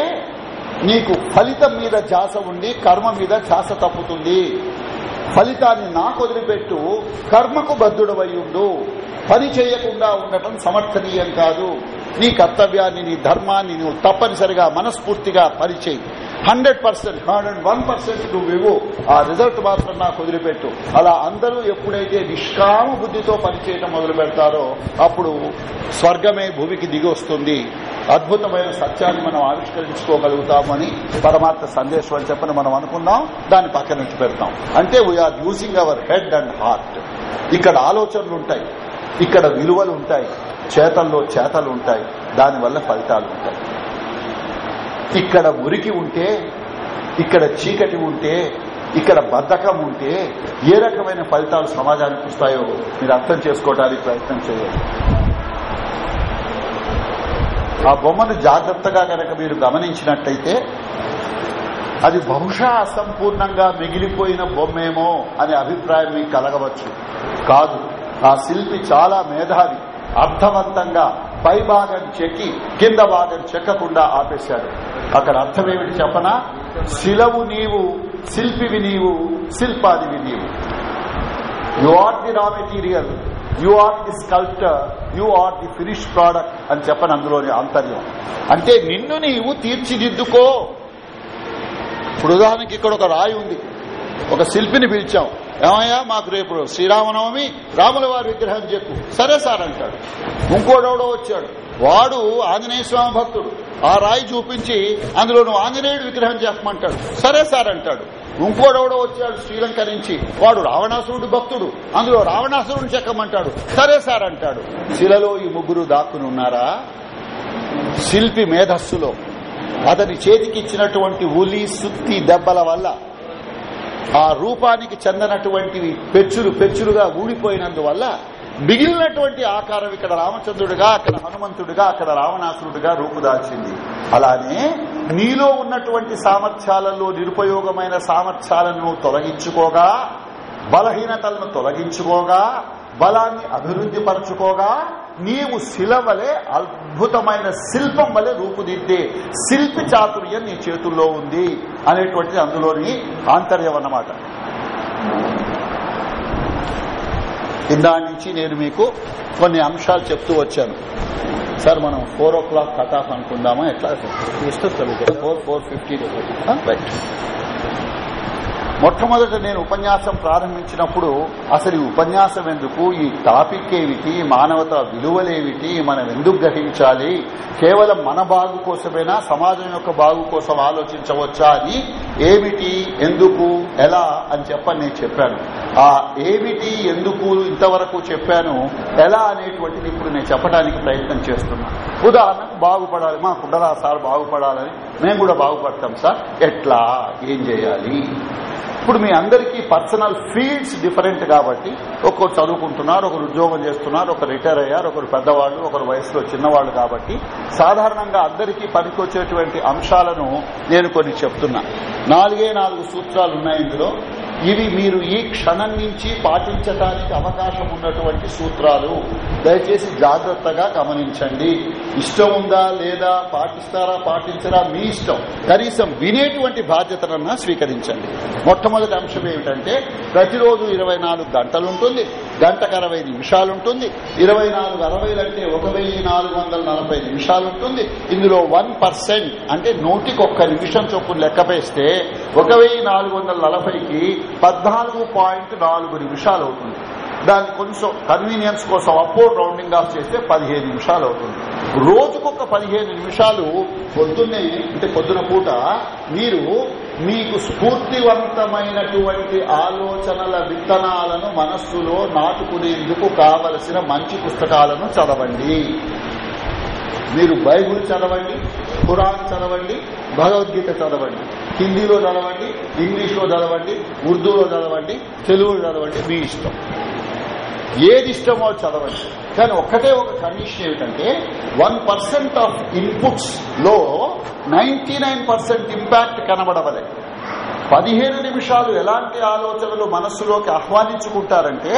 నీకు ఫలితం మీద జాస ఉండి కర్మ మీద జాస తప్పుతుంది ఫలితాన్ని నాకు వదిలిపెట్టు కర్మకు బద్ధుడవై ఉండు పని చేయకుండా ఉండటం సమర్థనీయం కాదు నీ కర్తవ్యాన్ని నీ ధర్మాన్ని నువ్వు తప్పనిసరిగా మనస్ఫూర్తిగా పనిచేయి hundred percent hundred one percent నువ్వు ఆ రిజల్ట్ మాత్రం నాకు వదిలిపెట్టు అలా అందరూ ఎప్పుడైతే నిష్కామ బుద్ధితో పనిచేయడం మొదలు పెడతారో అప్పుడు స్వర్గమే భూమికి దిగి వస్తుంది అద్భుతమైన సత్యాన్ని మనం ఆవిష్కరించుకోగలుగుతామని పరమార్థ సందేశం అని చెప్పని మనం అనుకున్నాం దాన్ని పక్కన నుంచి పెడతాం అంటే we are using our head and heart ఇక్కడ ఆలోచనలు ఉంటాయి ఇక్కడ విలువలు ఉంటాయి చేతల్లో చేతలు ఉంటాయి దానివల్ల ఫలితాలు ఉంటాయి ఇక్కడ మురికి ఉంటే ఇక్కడ చీకటి ఉంటే ఇక్కడ బద్ధకం ఉంటే ఏ రకమైన ఫలితాలు సమాజానికి వస్తాయో మీరు అర్థం చేసుకోవడానికి ప్రయత్నం చేయాలి ఆ బొమ్మను జాగ్రత్తగా కనుక మీరు గమనించినట్లయితే అది బహుశా అసంపూర్ణంగా మిగిలిపోయిన బొమ్మేమో అనే అభిప్రాయం మీకు కలగవచ్చు కాదు ఆ శిల్పి చాలా మేధావి అర్థవంతంగా పై భాగం చెక్కి కింద భాగం చెక్కకుండా ఆపేశాడు అక్కడ అర్థం ఏమిటి చెప్పనా శిలవు నీవు శిల్పివి నీవు శిల్పాదివి నీవు you are the raw material you are the sculptor you are the finish product అని చెప్పని అందులోని ఆంతర్యం అంటే నిన్ను నీవు తీర్చిదిద్దుకో ఇప్పుడు ఉదాహరణకి ఇక్కడ ఒక రాయి ఉంది ఒక శిల్పిని పిలిచాం ఏమయ్యా మాకు రేపు శ్రీరామనవమి రాముల వారి విగ్రహం చెప్పు సరే సార్ అంటాడు ఇంకోడెవడో వచ్చాడు వాడు ఆంజనేయ స్వామి భక్తుడు ఆ రాయి చూపించి అందులో నువ్వు ఆంజనేయుడు విగ్రహం చెప్పమంటాడు సరే సార్ అంటాడు ఇంకోడెవడో వచ్చాడు శ్రీలంక నుంచి వాడు రావణాసురుడు భక్తుడు అందులో రావణాసురుడు చెక్కమంటాడు సరే సార్ అంటాడు శిలలో ఈ ముగ్గురు దాక్కునున్నారా శిల్పి మేధస్సులో అతని చేతికిచ్చినటువంటి ఉలి సుత్తి దెబ్బల వల్ల ఆ రూపానికి చెందనటువంటివి పెచ్చులు పెచ్చులుగా ఊడిపోయినందువల్ల మిగిలినటువంటి ఆకారం ఇక్కడ రామచంద్రుడిగా అక్కడ హనుమంతుడిగా అక్కడ రావణాసురుడిగా రూపుదాల్చింది అలానే నీలో ఉన్నటువంటి సామర్థ్యాలలో నిరుపయోగమైన సామర్థ్యాలను తొలగించుకోగా బలహీనతలను తొలగించుకోగా బలాన్ని అభివృద్ధి పరచుకోగా నీవు శిలవలే అద్భుతమైన శిల్పం వలె రూపుదిద్దే శిల్పి చాతుర్యం నీ చేతుల్లో ఉంది అనేటువంటిది అందులోని ఆంతర్యం అన్నమాట ఇందా నుంచి నేను మీకు కొన్ని అంశాలు చెప్తూ వచ్చాను సార్ మనం four o'clock cut off అనుకుందామా ఎట్లా ఫోర్ ఫోర్ ఫిఫ్టీ రైట్ మొట్టమొదట నేను ఉపన్యాసం ప్రారంభించినప్పుడు అసలు ఈ ఉపన్యాసం ఎందుకు ఈ టాపిక్ ఏమిటి మానవత విలువలేమిటి మనం ఎందుకు గ్రహించాలి కేవలం మన బాగు కోసమేనా సమాజం యొక్క బాగు కోసం ఆలోచించవచ్చా అని ఏమిటి ఎందుకు ఎలా అని చెప్పని నేను చెప్పాను ఆ ఏమిటి ఎందుకు ఇంతవరకు చెప్పాను ఎలా అనేటువంటిది ఇప్పుడు నేను చెప్పడానికి ప్రయత్నం చేస్తున్నాను ఉదాహరణకు బాగుపడాలి మా కుండరా సార్ బాగుపడాలని మేము కూడా బాగుపడతాం సార్ ఎట్లా ఏం చేయాలి ఇప్పుడు మీ అందరికీ పర్సనల్ ఫీల్డ్స్ డిఫరెంట్ కాబట్టి ఒకరు చదువుకుంటున్నారు ఒకరు ఉద్యోగం చేస్తున్నారు ఒకరు రిటైర్ అయ్యారు ఒకరు పెద్దవాళ్ళు ఒకరు వయసులో చిన్నవాళ్ళు కాబట్టి సాధారణంగా అందరికీ పనికొచ్చేటువంటి అంశాలను నేను కొన్ని చెప్తున్నా నాలుగే నాలుగు సూత్రాలు ఉన్నాయి ఇందులో ఇవి మీరు ఈ క్షణం నుంచి పాటించడానికి అవకాశం ఉన్నటువంటి సూత్రాలు దయచేసి జాగ్రత్తగా గమనించండి ఇష్టం ఉందా లేదా పాటిస్తారా పాటించరా మీ ఇష్టం కనీసం వినేటువంటి బాధ్యతలను స్వీకరించండి మొట్టమొదటి అంశం ఏమిటంటే ప్రతిరోజు ఇరవై గంటలు ఉంటుంది గంటకు అరవై నిమిషాలు ఉంటుంది ఇరవై నాలుగు అంటే ఒక వెయ్యి నాలుగు వందల నలభై నిమిషాలు ఉంటుంది ఇందులో వన్ పర్సెంట్ అంటే నూటికి ఒక్క నిమిషం చొప్పున లెక్కపేస్తే ఒక వెయ్యి నాలుగు వందల నలభైకి పద్నాలుగు పాయింట్ నాలుగు నిమిషాలు అవుతుంది దాన్ని కొంచెం కన్వీనియన్స్ కోసం అప్పో రౌండింగ్ ఆఫ్ చేస్తే పదిహేను నిమిషాలు అవుతుంది రోజుకొక పదిహేను నిమిషాలు పొద్దున్నే అంటే పొద్దున పూట మీరు మీకు స్ఫూర్తివంతమైనటువంటి ఆలోచనల విత్తనాలను మనస్సులో నాటుకునేందుకు కావలసిన మంచి పుస్తకాలను చదవండి మీరు బైబుల్ చదవండి ఖురాన్ చదవండి భగవద్గీత చదవండి హిందీలో చదవండి ఇంగ్లీష్లో చదవండి ఉర్దూలో చదవండి తెలుగులో చదవండి మీ ఇష్టం ఏది ఇష్టమో చదవండి కానీ ఒక్కటే ఒక కండిషన్ ఏమిటంటే వన్ పర్సెంట్ ఆఫ్ ఇన్పుట్స్ లో నైన్టీ ఇంపాక్ట్ కనబడవలే పదిహేను నిమిషాలు ఎలాంటి ఆలోచనలు మనస్సులోకి ఆహ్వానించుకుంటారంటే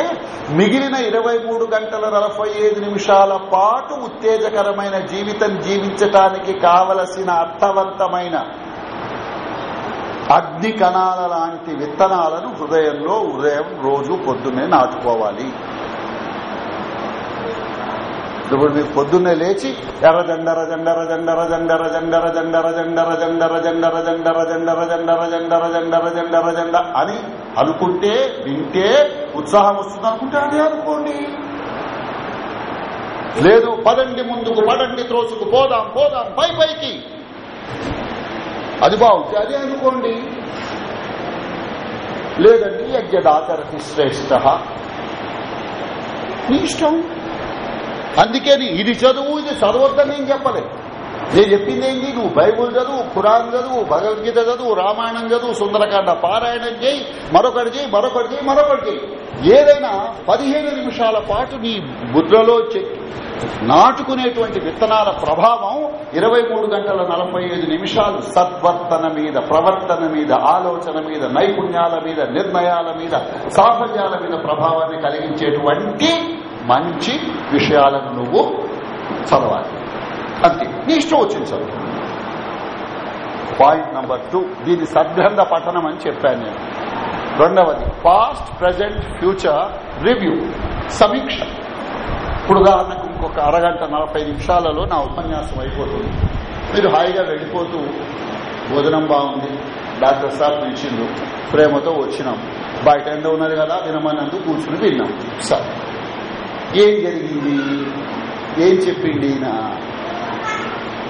మిగిలిన ఇరవై మూడు గంటల నలభై ఐదు నిమిషాల పాటు ఉత్తేజకరమైన జీవితం జీవించటానికి కావలసిన అర్థవంతమైన అగ్ని కణాల లాంటి విత్తనాలను హృదయంలో ఉదయం రోజు పొద్దున్నే నాటుకోవాలి ఇప్పుడు మీరు పొద్దున్నే లేచి ఎర్ర జండర జండర జండర జండర జండర జండర జండర జండర జండర జండర జండర జండర జండర జండర జండర జెండ అని అనుకుంటే వింటే ఉత్సాహం వస్తుంది అనుకుంటే అదే అనుకోండి లేదు పదండి ముందుకు పదండి త్రోసుకు పోదాం పోదాం పై పైకి అది బాగుంది అదే అనుకోండి లేదండి యజ్ఞదాతరతి శ్రేష్ట నీ ఇష్టం అందుకని ఇది చదువు ఇది చదవద్దని నేను చెప్పలేదు నేను చెప్పింది ఏంటి నువ్వు బైబుల్ చదువు ఖురాన్ చదువు భగవద్గీత చదువు రామాయణం చదువు సుందరకాండ పారాయణం చేయి మరొకటి చేయి మరొకటి చేయి మరొకటి చేయి ఏదైనా పదిహేను నిమిషాల పాటు నీ బుద్రలో నాటుకునేటువంటి విత్తనాల ప్రభావం ఇరవై మూడు గంటల నలభై ఐదు నిమిషాలు సద్వర్తన మీద ప్రవర్తన మీద ఆలోచన మీద నైపుణ్యాల మీద నిర్ణయాల మీద సాఫల్యాల మీద ప్రభావాన్ని కలిగించేటువంటి మంచి విషయాలను నువ్వు చదవాలి అంతే నీ ఇష్టం వచ్చింది చదువు పాయింట్ నంబర్ టూ దీని సద్గ్రంథ పఠనం అని చెప్పాను నేను రెండవది పాస్ట్ ప్రజెంట్ ఫ్యూచర్ రివ్యూ సమీక్ష ఇప్పుడు ఉదాహరణకు ఒక అరగంట నలభై నిమిషాలలో నా ఉపన్యాసం అయిపోతుంది మీరు హాయిగా వెళ్ళిపోతూ భోజనం బాగుంది డాక్టర్ సార్ పిలిచిండు ప్రేమతో వచ్చినాం బయట ఎండ ఉన్నది కదా వినమన్నందు కూర్చుని విన్నాం సార్ ఏం జరిగింది ఏం చెప్పిండి ఈయన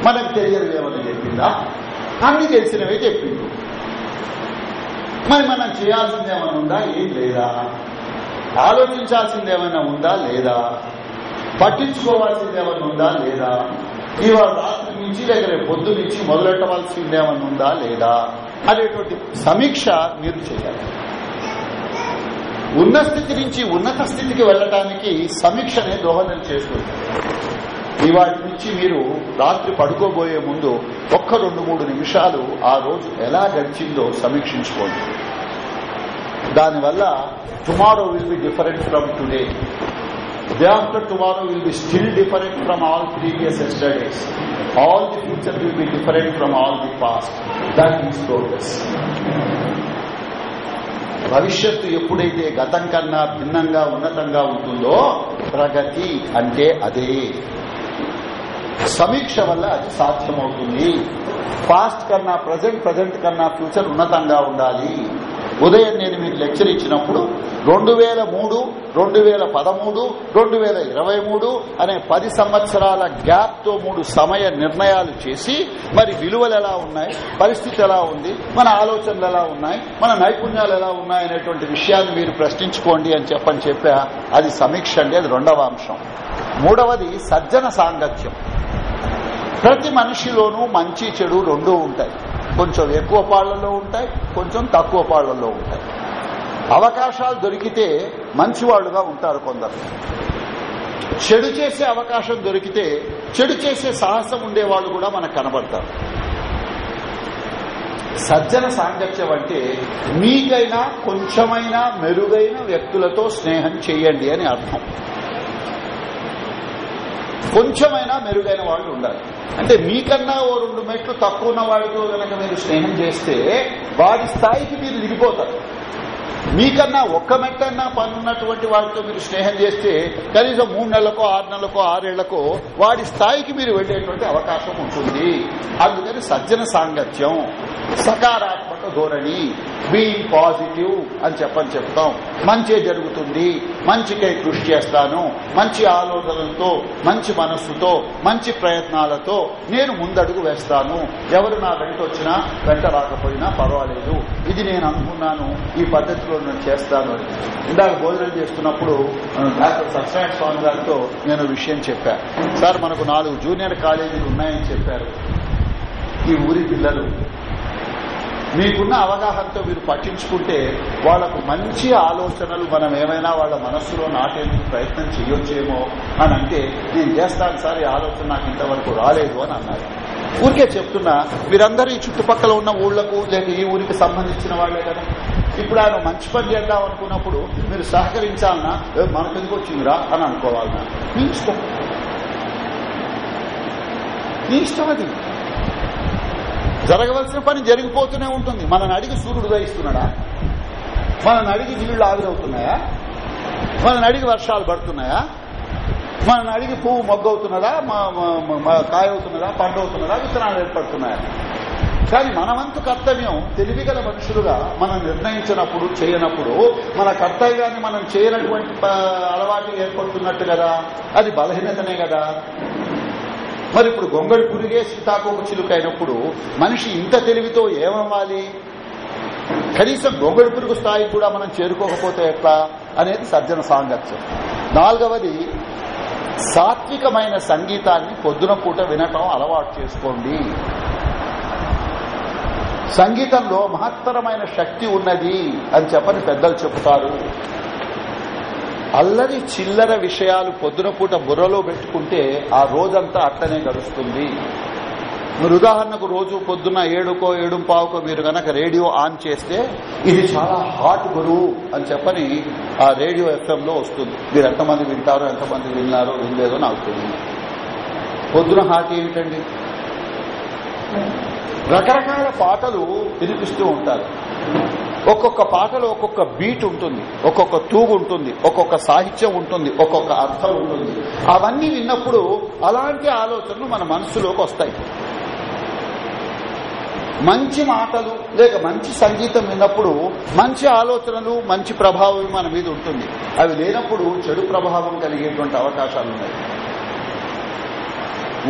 మనకు తెలియదు ఏమని చెప్పిందా అన్ని తెలిసినవే చెప్పిండు మరి మనం చేయాల్సిందేమైనా ఉందా ఏం లేదా ఆలోచించాల్సిందేమైనా ఉందా లేదా పట్టించుకోవాల్సింది ఏమైనా ఉందా లేదా ఇవాళ రాత్రి నుంచి లేక రేపు పొద్దు నుంచి మొదలెట్టవలసింది ఏమైనా ఉందా లేదా అనేటువంటి సమీక్ష మీరు చేయాలి ఉన్న స్థితి నుంచి ఉన్నత స్థితికి వెళ్ళటానికి సమీక్షనే దోహదం చేస్తుంది ఇవాటి నుంచి మీరు రాత్రి పడుకోబోయే ముందు ఒక్క రెండు మూడు నిమిషాలు ఆ రోజు ఎలా గడిచిందో సమీక్షించుకోండి దానివల్ల tomorrow will be different from today Day after tomorrow will be still different from all previous yesterdays. All the future will be different from all the past. That is progress. భవిష్యత్తు ఎప్పుడైతే గతం కన్నా భిన్నంగా ఉన్నతంగా ఉంటుందో ప్రగతి అంటే అదే సమీక్ష వల్ల అది సాధ్యమవుతుంది పాస్ట్ కన్నా ప్రజెంట్ ప్రజెంట్ కన్నా ఫ్యూచర్ ఉన్నతంగా ఉండాలి ఉదయం నేను మీకు లెక్చర్ ఇచ్చినప్పుడు రెండు వేల మూడు రెండు వేల పదమూడు రెండు వేల ఇరవై మూడు అనే పది సంవత్సరాల గ్యాప్ తో మూడు సమయ నిర్ణయాలు చేసి మరి విలువలు ఎలా ఉన్నాయి పరిస్థితి ఎలా ఉంది మన ఆలోచనలు ఎలా ఉన్నాయి మన నైపుణ్యాలు ఎలా ఉన్నాయి అనేటువంటి విషయాన్ని మీరు ప్రశ్నించుకోండి అని చెప్పని చెప్పా అది సమీక్ష అది రెండవ అంశం మూడవది సజ్జన సాంగత్యం ప్రతి మనిషిలోనూ మంచి చెడు రెండూ ఉంటాయి కొంచెం ఎక్కువ పాళ్లలో ఉంటాయి కొంచెం తక్కువ పాళ్లలో ఉంటాయి అవకాశాలు దొరికితే మంచివాళ్లుగా ఉంటారు కొందరు చెడు చేసే అవకాశం దొరికితే చెడు చేసే సాహసం ఉండేవాళ్లు కూడా మనకు కనబడతారు సజ్జన సాంగత్యం అంటే మీకైనా కొంచెమైనా మెరుగైన వ్యక్తులతో స్నేహం చేయండి అని అర్థం కొంచెమైనా మెరుగైన వాళ్ళు ఉండాలి అంటే మీకన్నా ఓ రెండు మెట్లు తక్కువ ఉన్న వాడితో కనుక మీరు స్నేహం చేస్తే వాడి స్థాయికి మీరు దిగిపోతారు మీకన్నా ఒక్క మెట్టన్నా పనున్నటువంటి వాడితో మీరు స్నేహం చేస్తే కనీసం మూడు నెలలకో ఆరు నెలలకో ఆరేళ్లకో వాడి స్థాయికి మీరు వెళ్లేటువంటి అవకాశం ఉంటుంది అందుకని సజ్జన సాంగత్యం సకారాత్మక ధోరణి బీయింగ్ పాజిటివ్ అని చెప్పని చెప్తాం మంచి జరుగుతుంది మంచికై కృషి చేస్తాను మంచి ఆలోచనలతో మంచి మనస్సుతో మంచి ప్రయత్నాలతో నేను ముందడుగు వేస్తాను ఎవరు నా వెంట వచ్చినా వెంట రాకపోయినా పర్వాలేదు ఇది నేను అనుకున్నాను ఈ పద్ధతి లో నేను చేస్తాను ఇందాక భోజనం చేస్తున్నప్పుడు డాక్టర్ సత్యనారాయణ స్వామి గారితో నేను విషయం చెప్పాను సార్ మనకు నాలుగు జూనియర్ కాలేజీలు ఉన్నాయని చెప్పారు ఈ ఊరి పిల్లలు మీకున్న అవగాహనతో మీరు పట్టించుకుంటే వాళ్లకు మంచి ఆలోచనలు మనం ఏమైనా వాళ్ళ మనస్సులో నాటేందుకు ప్రయత్నం చేయొచ్చేమో అని అంటే నేను చేస్తాను సార్ ఈ ఆలోచన నాకు ఇంతవరకు రాలేదు అని అన్నారు ఊరికే చెప్తున్నా మీరందరూ ఈ చుట్టుపక్కల ఉన్న ఊళ్ళకు లేదా ఈ ఊరికి సంబంధించిన వాళ్లే కదా ఇప్పుడు ఆయన మంచి పని చేద్దాం అనుకున్నప్పుడు మీరు సహకరించాలన్నా ఎందుకు వచ్చిందిరా అని అనుకోవాలన్నా మీ ఇష్టం నీ ఇష్టం అది జరగవలసిన పని జరిగిపోతూనే ఉంటుంది మనని అడిగి సూర్యుడు వేయిస్తున్నాడా మనని అడిగి నీళ్లు ఆవిరవుతున్నాయా మనని అడిగి వర్షాలు పడుతున్నాయా మన అడిగి పువ్వు మొగ్గవుతున్నదా కాయ అవుతున్నదా పండు అవుతున్నదా విత్తనాలు ఏర్పడుతున్నాయా కానీ మనవంతు కర్తవ్యం తెలివిగల మనుషులుగా మనం నిర్ణయించినప్పుడు చేయనప్పుడు మన కర్తవ్యాన్ని మనం చేయనటువంటి అలవాటు ఏర్పడుతున్నట్టు కదా అది బలహీనతనే కదా మరి ఇప్పుడు గొంగళి పురిగే సీతాకోక చిలుక అయినప్పుడు మనిషి ఇంత తెలివితో ఏమవ్వాలి కనీసం గొంగళి పురుగు స్థాయి కూడా మనం చేరుకోకపోతే ఎట్లా అనేది సర్జన సాంగత్యం నాలుగవది సాత్వికమైన సంగీతాన్ని పొద్దున పూట వినటం అలవాటు చేసుకోండి సంగీతంలో మహత్తరమైన శక్తి ఉన్నది అని చెప్పని పెద్దలు చెబుతారు అల్లరి చిల్లర విషయాలు పొద్దున పూట బుర్రలో పెట్టుకుంటే ఆ రోజంతా అట్టనే గడుస్తుంది మీరు ఉదాహరణకు రోజు పొద్దున్న ఏడుకో ఏడు పావుకో మీరు గనక రేడియో ఆన్ చేస్తే ఇది చాలా హాట్ గురువు అని చెప్పని ఆ రేడియో ఎఫ్ఎం లో వస్తుంది మీరు ఎంతమంది వింటారో ఎంతమంది విన్నారో వినలేదో నాకు తెలియదు పొద్దున హాట్ ఏమిటండి రకరకాల పాటలు వినిపిస్తూ ఉంటారు ఒక్కొక్క పాటలో ఒక్కొక్క బీట్ ఉంటుంది ఒక్కొక్క తూగు ఉంటుంది ఒక్కొక్క సాహిత్యం ఉంటుంది ఒక్కొక్క అర్థం ఉంటుంది అవన్నీ విన్నప్పుడు అలాంటి ఆలోచనలు మన మనసులోకి వస్తాయి మంచి మాటలు లేక మంచి సంగీతం విన్నప్పుడు మంచి ఆలోచనలు మంచి ప్రభావం మన మీద ఉంటుంది అవి లేనప్పుడు చెడు ప్రభావం కలిగేటువంటి అవకాశాలు ఉన్నాయి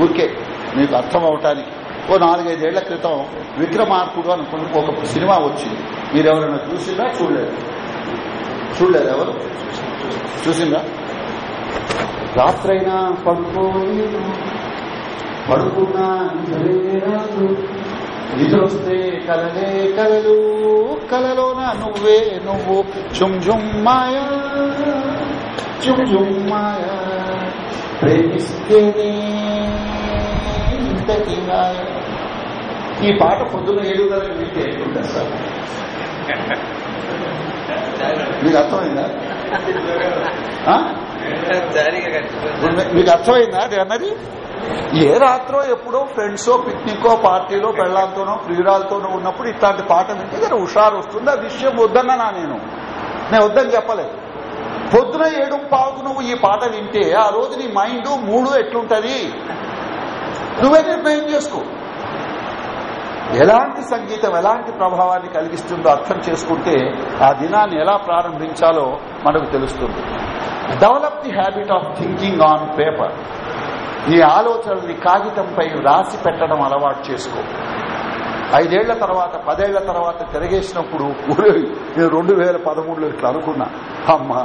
ఊరికే మీకు అర్థం అవటానికి ఓ నాలుగైదేళ్ల క్రితం విక్రమార్కుడు అనుకుంటూ ఒక సినిమా వచ్చింది మీరెవరైనా చూసిందా చూడలేదు చూడలేదు ఎవరు చూసిందా రాత్రైనా పడుకో పడుకున్నా నిద్రొస్తే కలలే కలలు కలలోన నువ్వే నువ్వు చుమ్ చుమ్ మాయా చుమ్ చుమ్ మాయా ప్రేమిస్తేనే ఇంతకి మాయా ఈ పాట పొద్దున ఏడు గారు వింటే ఎట్లుంటా సార్ మీకు అర్థమైందా మీకు అర్థమైందా అది అన్నది ఏ రాత్రో ఎప్పుడో ఫ్రెండ్సో పిక్నికో పార్టీలో పెళ్లాలతోనో ప్రియురాలతోనో ఉన్నప్పుడు ఇట్లాంటి పాట వింటే కదా హుషారు వస్తుంది ఆ విషయం వద్దన్నా నేను నేను వద్దని చెప్పలేదు పొద్దున ఏడు పావుకు నువ్వు ఈ పాట వింటే ఆ రోజు నీ మైండ్ మూడు ఎట్లుంటది నువ్వే నిర్ణయం చేసుకో ఎలాంటి సంగీతం ఎలాంటి ప్రభావాన్ని కలిగిస్తుందో అర్థం చేసుకుంటే ఆ దినాన్ని ఎలా ప్రారంభించాలో మనకు తెలుస్తుంది develop the habit of thinking on paper నీ ఆలోచనల్ని కాగితంపై రాసి పెట్టడం అలవాటు చేసుకో ఐదేళ్ల తర్వాత పదేళ్ల తర్వాత తిరగేసినప్పుడు నేను రెండు వేల పదమూడులో ఇట్లా అనుకున్నా అమ్మా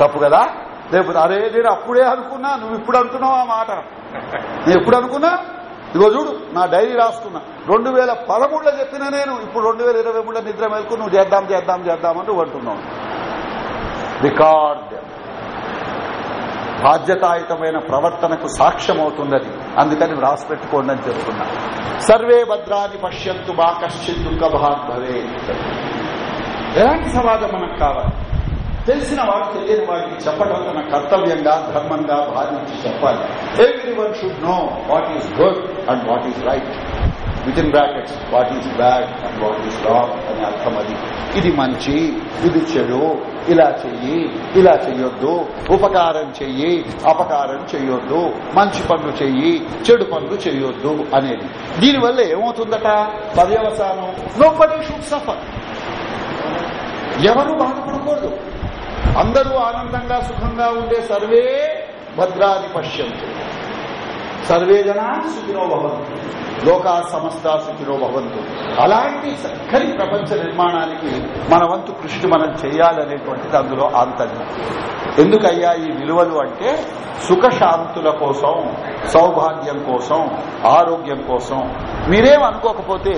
తప్పు కదా లేకపోతే అరే నేను అప్పుడే అనుకున్నా నువ్వు ఇప్పుడు అనుకున్నావు ఆ మాట నేను ఎప్పుడు అనుకున్నా ఇదిగో చూడు నా డైరీ రాస్తున్నా రెండు వేల పదమూడులో చెప్పిన నేను ఇప్పుడు రెండు వేల ఇరవై మూడులో నిద్ర మేలుకు నువ్వు చేద్దాం చేద్దాం చేద్దామంటూ అంటూ అంటున్నావు రికార్డ్ బాధ్యతాయుతమైన ప్రవర్తనకు సాక్ష్యమవుతున్నది అందుకని వ్రాసి పెట్టుకోండి అని చెప్తున్నా సర్వే భద్రాన్ని పశ్యంతు మా కశ్చిత్ దుఃఖభాగ్భవే ఎలాంటి సమాజం మనకు కావాలి తెలిసిన వాడు తెలియని వాడికి చెప్పడం తన కర్తవ్యంగా ధర్మంగా భావించి చెప్పాలి every one should know what is good and what is right within brackets what is bad and what is wrong అని అర్థం అది ఇది మంచి ఇది చెడు ఇలా చెయ్యి ఇలా చెయ్యొద్దు ఉపకారం చెయ్యి అపకారం చెయ్యొద్దు మంచి పనులు చెయ్యి చెడు పనులు చెయ్యొద్దు అనేది దీనివల్ల ఏమవుతుందట పర్యవసానం నో షుడ్ సఫర్ ఎవరు బాధపడకూడదు అందరూ ఆనందంగా సుఖంగా ఉండే సర్వే భద్రాది పశ్యంతో సర్వే జన సుఖినో భవంతు లోకా సమస్త సుఖినో భవంతు అలాంటి చక్కని ప్రపంచ నిర్మాణానికి మన వంతు కృషి మనం చేయాలనేటువంటిది అందులో ఆంతర్యం ఎందుకయ్యా ఈ విలువలు అంటే సుఖశాంతుల కోసం సౌభాగ్యం కోసం ఆరోగ్యం కోసం మీరేం అనుకోకపోతే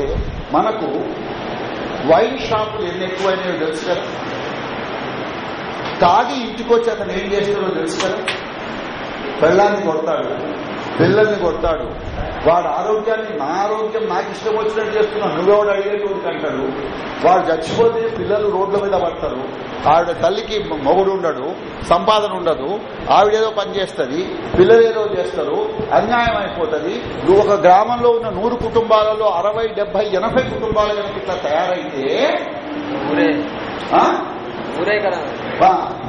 మనకు వైన్ షాపులు ఎన్ని ఎక్కువైనాయో తెలుసు కదా తాగి ఇంటికి వచ్చి అతను ఏం చేస్తాడో తెలుసు కదా పెళ్ళానికి కొడతాడు పిల్లల్ని కొడతాడు వాడు ఆరోగ్యాన్ని నా ఆరోగ్యం నాకు ఇష్టం వచ్చినట్టు చేస్తున్నా నువ్వెవడు అడిగేటువంటి అంటాడు వాడు చచ్చిపోతే పిల్లలు రోడ్ల మీద పడతారు ఆవిడ తల్లికి మొగుడు ఉండడు సంపాదన ఉండదు ఆవిడేదో పని చేస్తుంది పిల్లలు ఏదో చేస్తారు అన్యాయం అయిపోతుంది నువ్వు ఒక గ్రామంలో ఉన్న నూరు కుటుంబాలలో అరవై డెబ్బై ఎనభై కుటుంబాలు కనుక ఇట్లా తయారైతే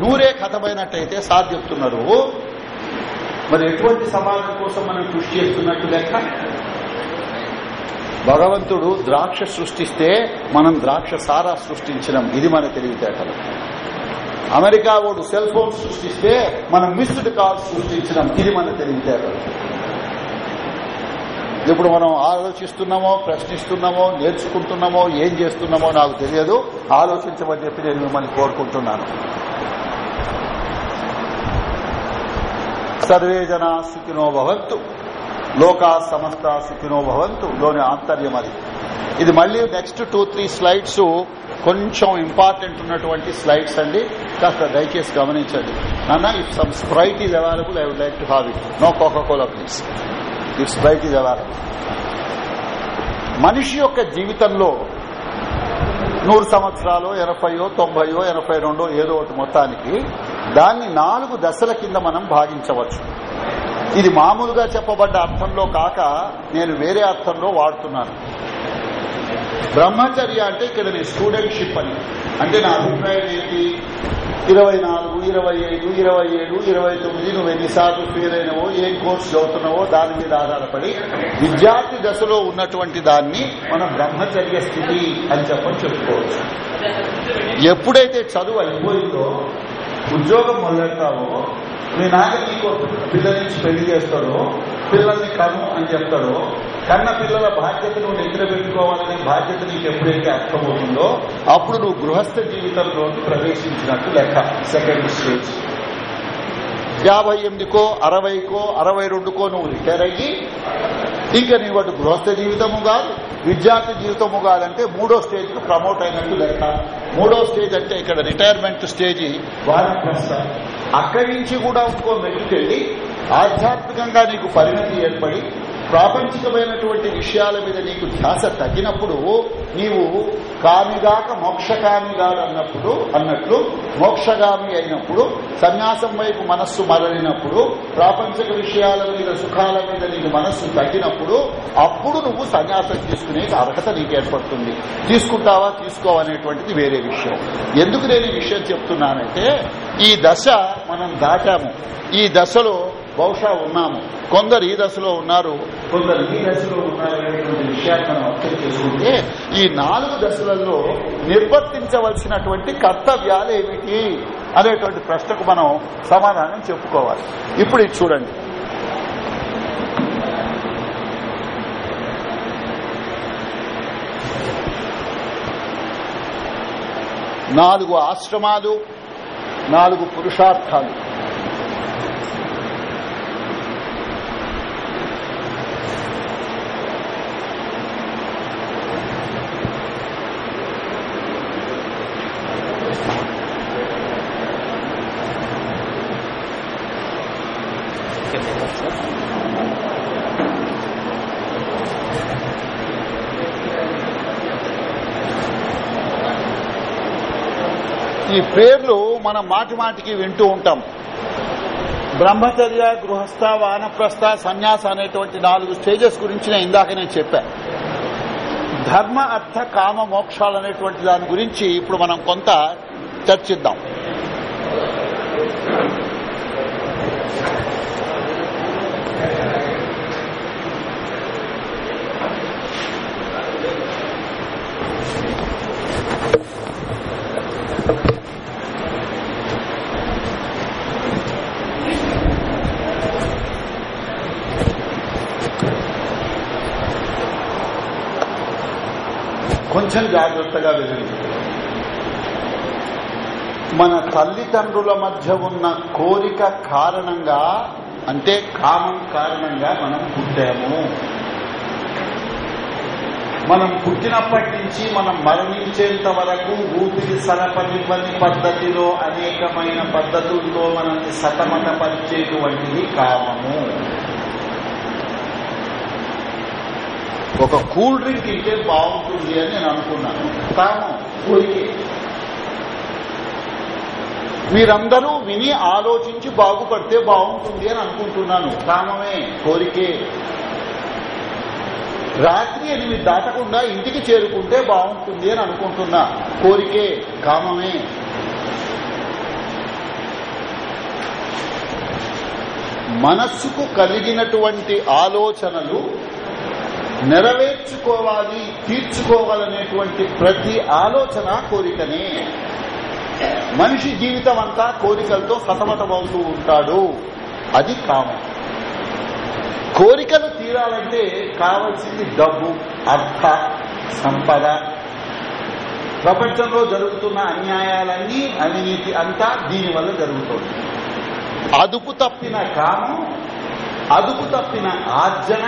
నూరే కథమైనట్టయితే చెప్తున్నారు మరి ఎటువంటి సమాజం కోసం మనం కృషి చేస్తున్నట్టు లెక్క భగవంతుడు ద్రాక్ష సృష్టిస్తే మనం ద్రాక్ష సారా సృష్టించడం ఇది మన తెలివితేటలు అమెరికా వాడు సెల్ ఫోన్ సృష్టిస్తే మనం మిస్డ్ కాల్ సృష్టించడం ఇది మన తెలివితేటలు ఇప్పుడు మనం ఆలోచిస్తున్నామో ప్రశ్నిస్తున్నామో నేర్చుకుంటున్నామో ఏం చేస్తున్నామో నాకు తెలియదు ఆలోచించమని చెప్పి నేను మిమ్మల్ని కోరుకుంటున్నాను సర్వే జనా సుఖినో భవంతు లోకా సమస్త సుఖినో భవంతు లోని ఆంతర్యం అది ఇది మళ్ళీ నెక్స్ట్ టూ త్రీ స్లైడ్స్ కొంచెం ఇంపార్టెంట్ ఉన్నటువంటి స్లైడ్స్ అండి కాస్త దయచేసి గమనించండి నాన్న if some Sprite is available I would like to have it no Coca Cola please if Sprite is available మనిషి యొక్క జీవితంలో నూరు సంవత్సరాలు ఎనభయో తొంభయో ఎనభై రెండో ఏదో ఒకటి మొత్తానికి దాన్ని నాలుగు దశల కింద మనం భాగించవచ్చు ఇది మామూలుగా చెప్పబడ్డ అర్థంలో కాక నేను వేరే అర్థంలో వాడుతున్నాను బ్రహ్మచర్య అంటే ఇక్కడ నేను స్టూడెంట్షిప్ అని అంటే నా అభిప్రాయం ఏంటి ఇరవై నాలుగు ఇరవై ఐదు ఇరవై ఏడు ఇరవై తొమ్మిది నువ్వు ఎన్నిసార్లు ఫెయిల్ అయినవో ఏ కోర్స్ చదువుతున్నావో దాని మీద ఆధారపడి విద్యార్థి దశలో ఉన్నటువంటి దాన్ని మనం బ్రహ్మచర్య స్థితి అని చెప్పని చెప్పుకోవచ్చు ఎప్పుడైతే చదువు అయిపోయిందో ఉద్యోగం మొదలెడతావో మీ నాన్న నీకు పిల్లల నుంచి పెళ్లి చేస్తాడు పిల్లల్ని కను అని చెప్తాడు కన్న పిల్లల బాధ్యత నువ్వు నిద్ర పెట్టుకోవాలనే బాధ్యత నీకు ఎప్పుడైతే అర్థమవుతుందో అప్పుడు నువ్వు గృహస్థ జీవితంలోకి ప్రవేశించినట్టు లెక్క సెకండ్ స్టేజ్ యాభై ఎనిమిదికో అరవైకో అరవై రెండుకో నువ్వు రిటైర్ అయ్యి ఇంకా నీ వాటి గృహస్థ జీవితము కాదు విద్యార్థి జీవితము కాదంటే మూడో స్టేజ్ కు ప్రమోట్ అయినట్టు లెక్క మూడో స్టేజ్ అంటే ఇక్కడ రిటైర్మెంట్ స్టేజ్ అక్కడి నుంచి కూడా ఇంకో మెట్టుకెళ్లి ఆధ్యాత్మికంగా నీకు పరిణతి ఏర్పడి ప్రాపంచికమైనటువంటి విషయాల మీద నీకు ధ్యాస తగ్గినప్పుడు నీవు కామిగాక మోక్షకామిగాడు అన్నప్పుడు అన్నట్లు మోక్షగామి అయినప్పుడు సన్యాసం వైపు మనస్సు మరలినప్పుడు ప్రాపంచిక విషయాల మీద సుఖాల మీద నీకు మనస్సు తగ్గినప్పుడు అప్పుడు నువ్వు సన్యాసం తీసుకునే అర్హత నీకు ఏర్పడుతుంది తీసుకుంటావా తీసుకోవనేటువంటిది వేరే విషయం ఎందుకు నేను ఈ విషయం చెప్తున్నానంటే ఈ దశ మనం దాటాము ఈ దశలో బహుశా ఉన్నాము కొందరు ఈ దశలో ఉన్నారు కొందరు ఈ దశలో ఉన్నారు అనేటువంటి విషయాన్ని అర్థం చేసుకుంటే ఈ నాలుగు దశలలో నిర్వర్తించవలసినటువంటి కర్తవ్యాలు ఏమిటి అనేటువంటి ప్రశ్నకు మనం సమాధానం చెప్పుకోవాలి ఇప్పుడు ఇది చూడండి నాలుగు ఆశ్రమాలు నాలుగు పురుషార్థాలు ఈ పేర్లు మనం మాటి మాటికి వింటూ ఉంటాం బ్రహ్మచర్య గృహస్థ వానప్రస్థ సన్యాస అనేటువంటి నాలుగు స్టేజెస్ గురించి నేను ఇందాక నేను చెప్పాను ధర్మ అర్థ కామ మోక్షాలు అనేటువంటి దాని గురించి ఇప్పుడు మనం కొంత చర్చిద్దాం కొంచెం జాగ్రత్తగా వినండి మన తల్లిదండ్రుల మధ్య ఉన్న కోరిక కారణంగా అంటే కామం కారణంగా మనం పుట్టాము మనం పుట్టినప్పటి నుంచి మనం మరణించేంత వరకు ఊపిరి సరపనివ్వని పద్ధతిలో అనేకమైన పద్ధతుల్లో మనల్ని సతమతపరిచేటువంటిది కామము ఒక కూల్ డ్రింక్ ఇంటే బాగుంటుంది అని నేను అనుకున్నాను తాము కోరికే మీరందరూ విని ఆలోచించి బాగుపడితే బాగుంటుంది అని అనుకుంటున్నాను కామమే కోరికే రాత్రి ఎనిమిది దాటకుండా ఇంటికి చేరుకుంటే బాగుంటుంది అని అనుకుంటున్నా కోరికే కామమే మనస్సుకు కలిగినటువంటి ఆలోచనలు నెరవేర్చుకోవాలి తీర్చుకోవాలనేటువంటి ప్రతి ఆలోచన కోరికనే మనిషి జీవితం అంతా కోరికలతో సతమతమవుతూ ఉంటాడు అది కామం కోరికలు తీరాలంటే కావలసింది డబ్బు అర్థ సంపద ప్రపంచంలో జరుగుతున్న అన్యాయాలన్నీ అవినీతి అంతా దీనివల్ల జరుగుతుంది అదుపు తప్పిన కామం అదుపు తప్పిన ఆర్జన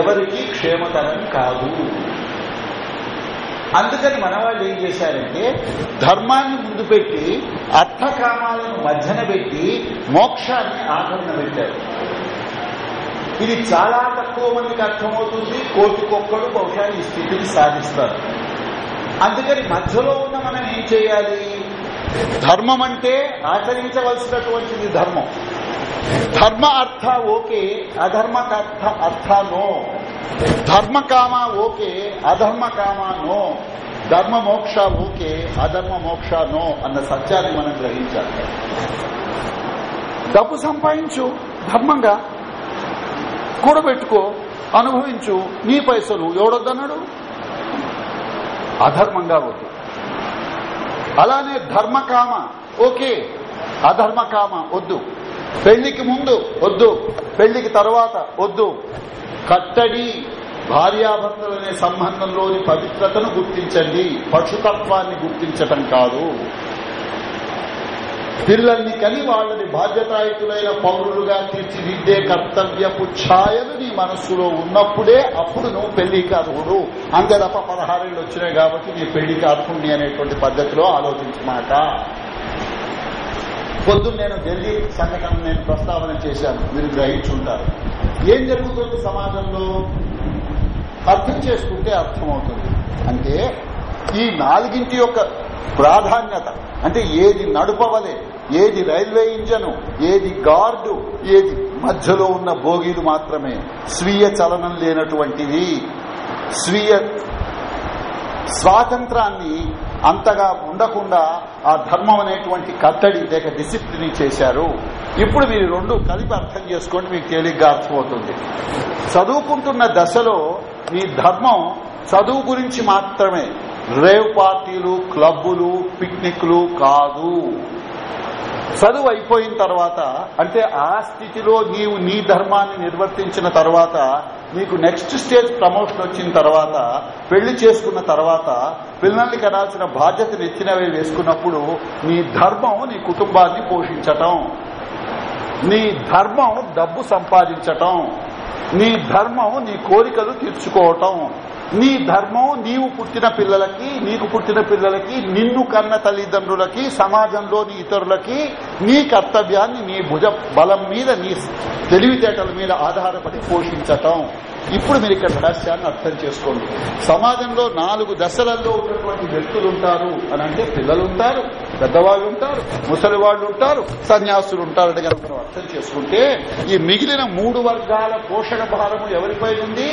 ఎవరికి క్షేమకరం కాదు అందుకని మన వాళ్ళు ఏం చేశారంటే ధర్మాన్ని ముందు పెట్టి అర్థకామాలను మధ్యన పెట్టి మోక్షాన్ని ఆఖరణ పెట్టారు ఇది చాలా తక్కువ మందికి అర్థమవుతుంది కోటికొక్కడు బహుశా ఈ స్థితిని సాధిస్తారు అందుకని మధ్యలో ఉన్న మనం ఏం చేయాలి ధర్మం అంటే ఆచరించవలసినటువంటిది ధర్మం ధర్మ అర్థ ఓకే అధర్మ అర్థ అర్థ నో ధర్మ కామ ఓకే అధర్మ కామ నో ధర్మ మోక్ష ఓకే అధర్మ మోక్ష నో అన్న సత్యాన్ని మనం గ్రహించాలి డబ్బు సంపాదించు ధర్మంగా కూడబెట్టుకో అనుభవించు నీ పైసలు ఎవడొద్దన్నాడు అధర్మంగా వద్దు అలానే ధర్మకామ ఓకే అధర్మకామ వద్దు పెళ్లికి ముందు వద్దు పెళ్లికి తర్వాత వద్దు కట్టడి భార్యాభర్తలనే సంబంధంలోని పవిత్రతను గుర్తించండి పశుతత్వాన్ని గుర్తించటం కాదు పిల్లల్ని కని వాళ్ళని బాధ్యతాయుతులైన పౌరులుగా తీర్చిదిద్దే కర్తవ్యపు ఛాయలు నీ మనస్సులో ఉన్నప్పుడే అప్పుడు నువ్వు పెళ్లికి అర్హుడు అంతే తప్ప పదహారేళ్ళు వచ్చినాయి కాబట్టి నీ పెళ్లికి అర్హుణ్ణి అనేటువంటి పద్ధతిలో ఆలోచించమాట పొద్దున్న నేను ఢిల్లీ సంఘటన నేను ప్రస్తావన చేశాను మీరు గ్రహించుంటారు ఏం జరుగుతుంది సమాజంలో అర్థం చేసుకుంటే అర్థమవుతుంది అంటే ఈ నాలుగింటి యొక్క ప్రాధాన్యత అంటే ఏది నడుపవలే ఏది రైల్వే ఇంజను ఏది గార్డు ఏది మధ్యలో ఉన్న భోగిలు మాత్రమే స్వీయ చలనం లేనటువంటివి స్వీయ స్వాతంత్రాన్ని అంతగా ఉండకుండా ఆ ధర్మం అనేటువంటి కట్టడి లేక డిసిప్లిన్ చేశారు ఇప్పుడు మీరు రెండు కలిపి అర్థం చేసుకోండి మీకు తేలిగ్గా అర్థమవుతుంది చదువుకుంటున్న దశలో మీ ధర్మం చదువు గురించి మాత్రమే రేవ్ పార్టీలు క్లబ్బులు పిక్నిక్లు కాదు చదువు అయిపోయిన తర్వాత అంటే ఆ స్థితిలో నీవు నీ ధర్మాన్ని నిర్వర్తించిన తర్వాత మీకు నెక్స్ట్ స్టేజ్ ప్రమోషన్ వచ్చిన తర్వాత పెళ్లి చేసుకున్న తర్వాత పిల్లల్ని కనాల్సిన బాధ్యత నెచ్చినవే వేసుకున్నప్పుడు నీ ధర్మం నీ కుటుంబాన్ని పోషించటం నీ ధర్మం డబ్బు సంపాదించటం నీ ధర్మం నీ కోరికలు తీర్చుకోవటం నీ ధర్మం నీవు పుట్టిన పిల్లలకి నీకు పుట్టిన పిల్లలకి నిన్ను కన్న తల్లిదండ్రులకి సమాజంలోని ఇతరులకి నీ కర్తవ్యాన్ని నీ భుజ బలం మీద నీ తెలివితేటల మీద ఆధారపడి పోషించటం ఇప్పుడు మీరు ఇక్కడ రహస్యాన్ని అర్థం చేసుకోండి సమాజంలో నాలుగు దశలలో ఉన్నటువంటి వ్యక్తులు ఉంటారు అని అంటే పిల్లలు ఉంటారు పెద్దవాళ్ళు ఉంటారు ముసలి వాళ్ళు ఉంటారు సన్యాసులు ఉంటారని కనుక అర్థం చేసుకుంటే ఈ మిగిలిన మూడు వర్గాల పోషణ భారము ఎవరిపై ఉంది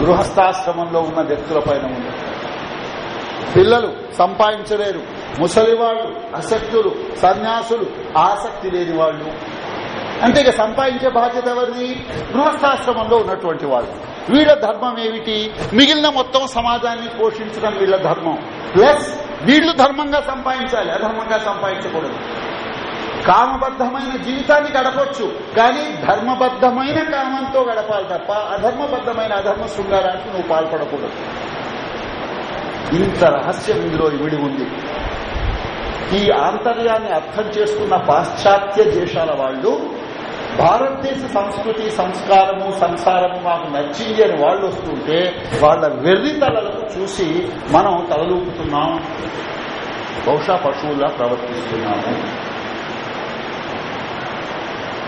గృహస్థాశ్రమంలో ఉన్న వ్యక్తుల పైన ఉంది పిల్లలు సంపాదించలేరు ముసలివాళ్లు అసక్తులు సన్యాసులు ఆసక్తి లేని వాళ్ళు అంటే ఇక సంపాదించే బాధ్యత ఎవరిది గృహస్థాశ్రమంలో ఉన్నటువంటి వాళ్ళు వీళ్ళ ధర్మం ఏమిటి మిగిలిన మొత్తం సమాజాన్ని పోషించడం వీళ్ళ ధర్మం ప్లస్ వీళ్ళు ధర్మంగా సంపాదించాలి అధర్మంగా సంపాదించకూడదు కామబద్ధమైన జీవితాన్ని గడపవచ్చు కానీ ధర్మబద్ధమైన కామంతో గడపాలి తప్ప అధర్మబద్ధమైన అధర్మ శృంగారానికి నువ్వు పాల్పడకూడదు ఇంత రహస్యం ఇందులో ఇవిడి ఉంది ఈ ఆంతర్యాన్ని అర్థం చేసుకున్న పాశ్చాత్య దేశాల వాళ్ళు భారతదేశ సంస్కృతి సంస్కారము సంసారము మాకు నచ్చింది అని వాళ్ళు వస్తుంటే వాళ్ళ వెర్రి తలలకు చూసి మనం తలలూపుతున్నాం బహుశా పశువులా ప్రవర్తిస్తున్నాము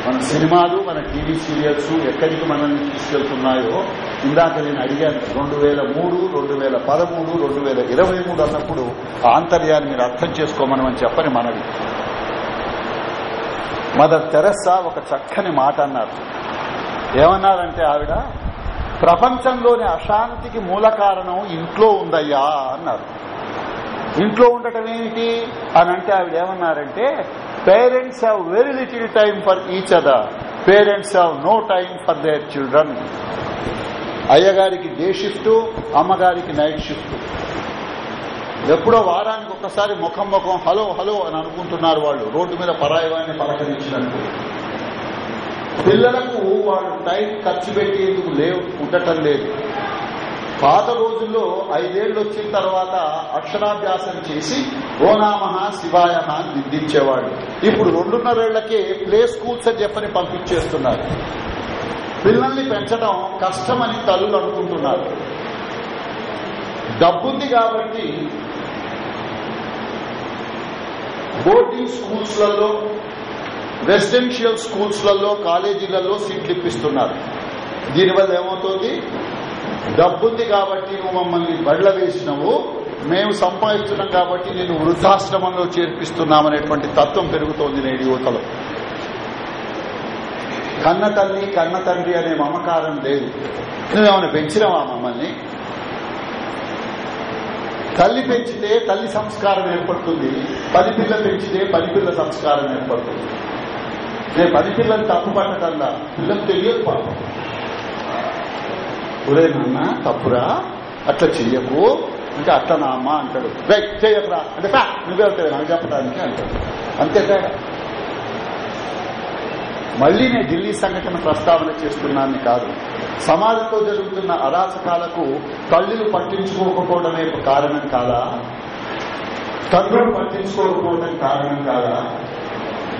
మన సినిమాలు మన టీవీ సీరియల్స్ ఎక్కడికి మనల్ని తీసుకెళ్తున్నాయో ఇందాక నేను అడిగాను రెండు వేల మూడు రెండు వేల పదమూడు రెండు వేల ఇరవై మూడు అన్నప్పుడు ఆ ఆంతర్యాన్ని మీరు అర్థం చేసుకోమనమని చెప్పని మనవి మదర్ తెరస్సా ఒక చక్కని మాట అన్నారు ఏమన్నారంటే ఆవిడ ప్రపంచంలోని అశాంతికి మూల కారణం ఇంట్లో ఉందయ్యా అన్నారు ఇంట్లో ఉండటం ఏమిటి అని అంటే ఆవిడ ఏమన్నారంటే parents have very little time for each other parents have no time for their children అయ్యగారికి డే షిఫ్ట్ అమ్మగారికి నైట్ షిఫ్ట్ ఎప్పుడో వారానికి ఒక్కసారి ముఖం ముఖం హలో హలో అని అనుకుంటున్నారు వాళ్ళు రోడ్డు మీద పరాయవాన్ని పలకరించినట్టు పిల్లలకు వాళ్ళు టైం ఖర్చు పెట్టేందుకు లేవు ఉండటం లేదు పాత రోజుల్లో ఐదేళ్లు వచ్చిన తర్వాత అక్షరాభ్యాసం చేసి ఓనామహ శివాయ అని నిందించేవాడు ఇప్పుడు రెండున్నరేళ్లకే ప్లే స్కూల్స్ అని చెప్పని పంపించేస్తున్నారు పిల్లల్ని పెంచడం కష్టమని తల్లులు అనుకుంటున్నారు డబ్బుంది కాబట్టి బోర్డింగ్ స్కూల్స్లలో రెసిడెన్షియల్ స్కూల్స్లలో కాలేజీలలో సీట్లు ఇప్పిస్తున్నారు దీనివల్ల ఏమవుతుంది డబ్బుంది కాబట్టి నువ్వు మమ్మల్ని బళ్ళ వేసినవు మేము సంపాదించడం కాబట్టి నేను వృద్ధాశ్రమంలో చేర్పిస్తున్నామనేటువంటి తత్వం పెరుగుతోంది నేడు యువతలో కన్న తల్లి కన్న తండ్రి అనే మమకారం లేదు నువ్వేమైనా పెంచినవా మమ్మల్ని తల్లి పెంచితే తల్లి సంస్కారం ఏర్పడుతుంది పది పిల్ల పెంచితే పది పిల్ల సంస్కారం ఏర్పడుతుంది నేను పది పిల్లలు తప్పు పట్టటల్లా పిల్లలు తెలియదు పాపం ఒరే నాన్న తప్పురా అట్లా చెయ్యకు అంటే అట్లా నామ్మ అంటాడు రైట్ చెయ్యకురా అంటే పా నువ్వే అవుతాడు నాకు చెప్పడానికి అంటాడు అంతే తేడా మళ్లీ నేను ఢిల్లీ సంఘటన ప్రస్తావన చేస్తున్నాను కాదు సమాజంలో జరుగుతున్న అరాచకాలకు తల్లులు పట్టించుకోకపోవడమే కారణం కాదా తండ్రులు పట్టించుకోకపోవడం కారణం కాదా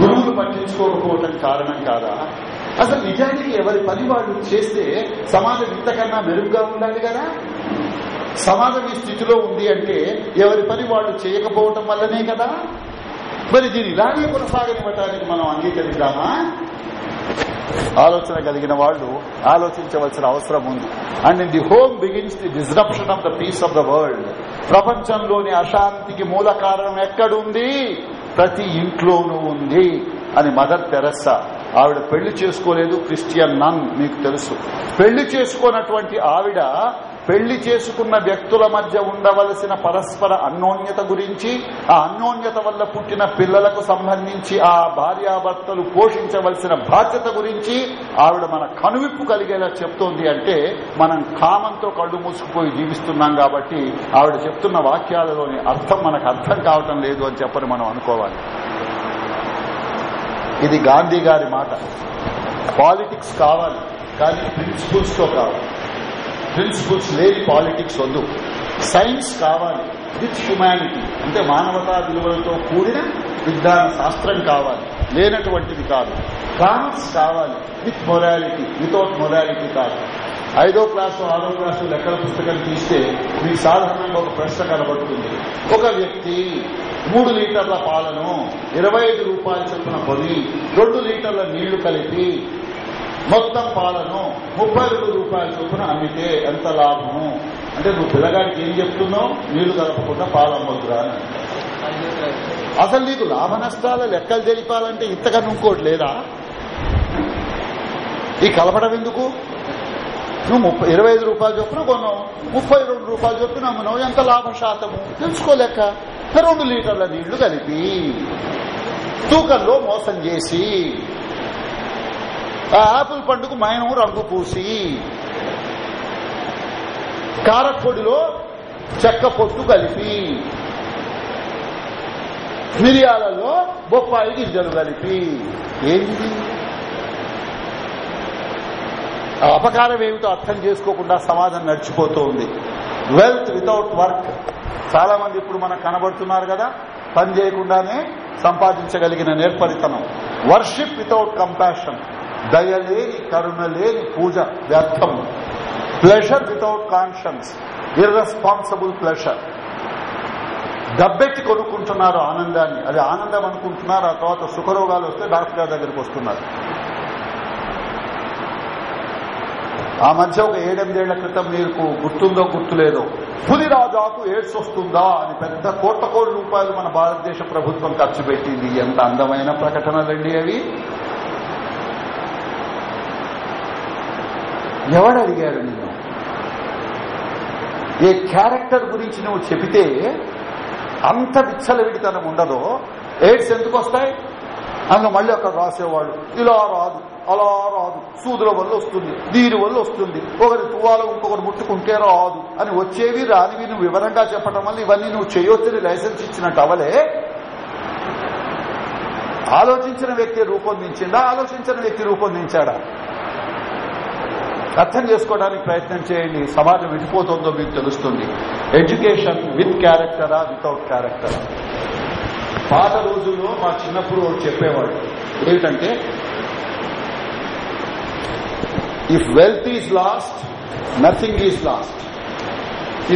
గురువులు పట్టించుకోకపోవడం కారణం కాదా అసలు నిజానికి ఎవరి పని వాళ్ళు చేస్తే సమాజం ఇంతకన్నా మెరుగ్గా ఉండాలి కదా సమాజం ఈ స్థితిలో ఉంది అంటే ఎవరి పని వాళ్ళు చేయకపోవటం వల్లనే కదా మరి దీన్ని ఇలానే కొనసాగనివ్వటానికి మనం అంగీకరిద్దామా ఆలోచన కలిగిన వాళ్ళు ఆలోచించవలసిన అవసరం ఉంది and in the home begins the disruption of the peace of the world ప్రపంచంలోని అశాంతికి మూల కారణం ఎక్కడుంది ప్రతి ఇంట్లోనూ ఉంది అని మదర్ తెరస్సా ఆవిడ పెళ్లి చేసుకోలేదు క్రిస్టియన్ నన్ మీకు తెలుసు పెళ్లి చేసుకున్నటువంటి ఆవిడ పెళ్లి చేసుకున్న వ్యక్తుల మధ్య ఉండవలసిన పరస్పర అన్యోన్యత గురించి ఆ అన్యోన్యత వల్ల పుట్టిన పిల్లలకు సంబంధించి ఆ భార్యాభర్తలు పోషించవలసిన బాధ్యత గురించి ఆవిడ మన కనువిప్పు కలిగేలా చెప్తోంది అంటే మనం కామంతో కళ్ళు మూసుకుపోయి జీవిస్తున్నాం కాబట్టి ఆవిడ చెప్తున్న వాక్యాలలోని అర్థం మనకు అర్థం కావటం లేదు అని చెప్పని మనం అనుకోవాలి ఇది గాంధీ గారి మాట పాలిటిక్స్ కావాలి కానీ ప్రిన్సిపుల్స్ తో కావాలి ప్రిన్సిపుల్స్ లేని పాలిటిక్స్ వద్దు సైన్స్ కావాలి విత్ హ్యుమానిటీ అంటే మానవతా విలువలతో కూడిన విజ్ఞాన శాస్త్రం కావాలి లేనటువంటిది కాదు కామర్స్ కావాలి విత్ మొరాలిటీ వితౌట్ మొరాలిటీ కాదు ఐదో క్లాసు ఆరో క్లాసు లెక్కల పుస్తకం తీస్తే మీకు సాధారణంగా ఒక ప్రశ్న కనబడుతుంది ఒక వ్యక్తి మూడు లీటర్ల పాలను ఇరవై ఐదు రూపాయల చొప్పున కొని రెండు లీటర్ల నీళ్లు కలిపి మొత్తం పాలను ముప్పై రెండు రూపాయల చొప్పున అమ్మితే ఎంత లాభము అంటే నువ్వు పిల్లగాడికి ఏం చెప్తున్నావు నీళ్లు కలపకుండా పాలు అమ్మద్దురా అసలు నీకు లాభ నష్టాల లెక్కలు తెలిపాలంటే ఇంతగా ఇంకోటి లేదా ఈ కలపడం ఎందుకు నువ్వు ముప్పై ఇరవై ఐదు రూపాయలు చొప్పున కొన్నావు ముప్పై రెండు రూపాయలు చొప్పున అమ్మినావు ఎంత లాభ శాతము తెలుసుకోలేక రెండు లీటర్ల నీళ్లు కలిపి తూకంలో మోసం చేసి ఆ ఆపిల్ పండుకు మైనం రంగు పూసి కారపొడిలో చెక్క పొట్టు కలిపి మిరియాలలో బొప్పాయి గింజలు కలిపి ఏంటి అపకారం ఏమిటో అర్థం చేసుకోకుండా సమాజం నడిచిపోతూ ఉంది వెల్త్ వితౌట్ వర్క్ చాలా మంది ఇప్పుడు మనకు కనబడుతున్నారు కదా పని చేయకుండానే సంపాదించగలిగిన నేర్పరితనం వర్షిప్ వితౌట్ కంపాషన్ దయలేని కరుణ లేని పూజ వ్యర్థం pleasure without conscience irresponsible pleasure డబ్బెట్టి కొనుక్కుంటున్నారు ఆనందాన్ని అది ఆనందం అనుకుంటున్నారు ఆ తర్వాత సుఖరోగాలు వస్తే డాక్టర్ గారి దగ్గరికి వస్తున్నారు ఆ మధ్య ఒక ఏడెనిమిదేళ్ల క్రితం మీకు గుర్తుందో గుర్తులేదో రాజాకు ఎయిడ్స్ వస్తుందా అని పెద్ద కోట్ల కోట్ల రూపాయలు మన భారతదేశ ప్రభుత్వం ఖర్చు పెట్టింది ఎంత అందమైన ప్రకటనలండి అవి ఎవడు అడిగాడు నిన్ను ఏ క్యారెక్టర్ గురించి నువ్వు చెబితే అంత విచ్చలవిడితనం ఉండదో ఎయిడ్స్ ఎందుకు వస్తాయి అందులో మళ్ళీ ఒక రాసేవాడు ఇలా రాదు అలా రాదు సూదుల వల్ల వస్తుంది దీని వల్ల వస్తుంది ఒకరి తువాలో ఇంకొకటి ముట్టుకుంటే రాదు అని వచ్చేవి రానివి నువ్వు వివరంగా చెప్పడం వల్ల ఇవన్నీ నువ్వు చేయొచ్చని లైసెన్స్ ఇచ్చినట్టు అవలే ఆలోచించిన వ్యక్తి రూపొందించిందా ఆలోచించిన వ్యక్తి రూపొందించాడా అర్థం చేసుకోవడానికి ప్రయత్నం చేయండి సమాజం విడిపోతుందో మీకు తెలుస్తుంది ఎడ్యుకేషన్ విత్ క్యారెక్టరా వితౌట్ క్యారెక్టరా పాత రోజుల్లో మా చిన్నప్పుడు చెప్పేవాడు ఏమిటంటే if wealth is lost nothing is lost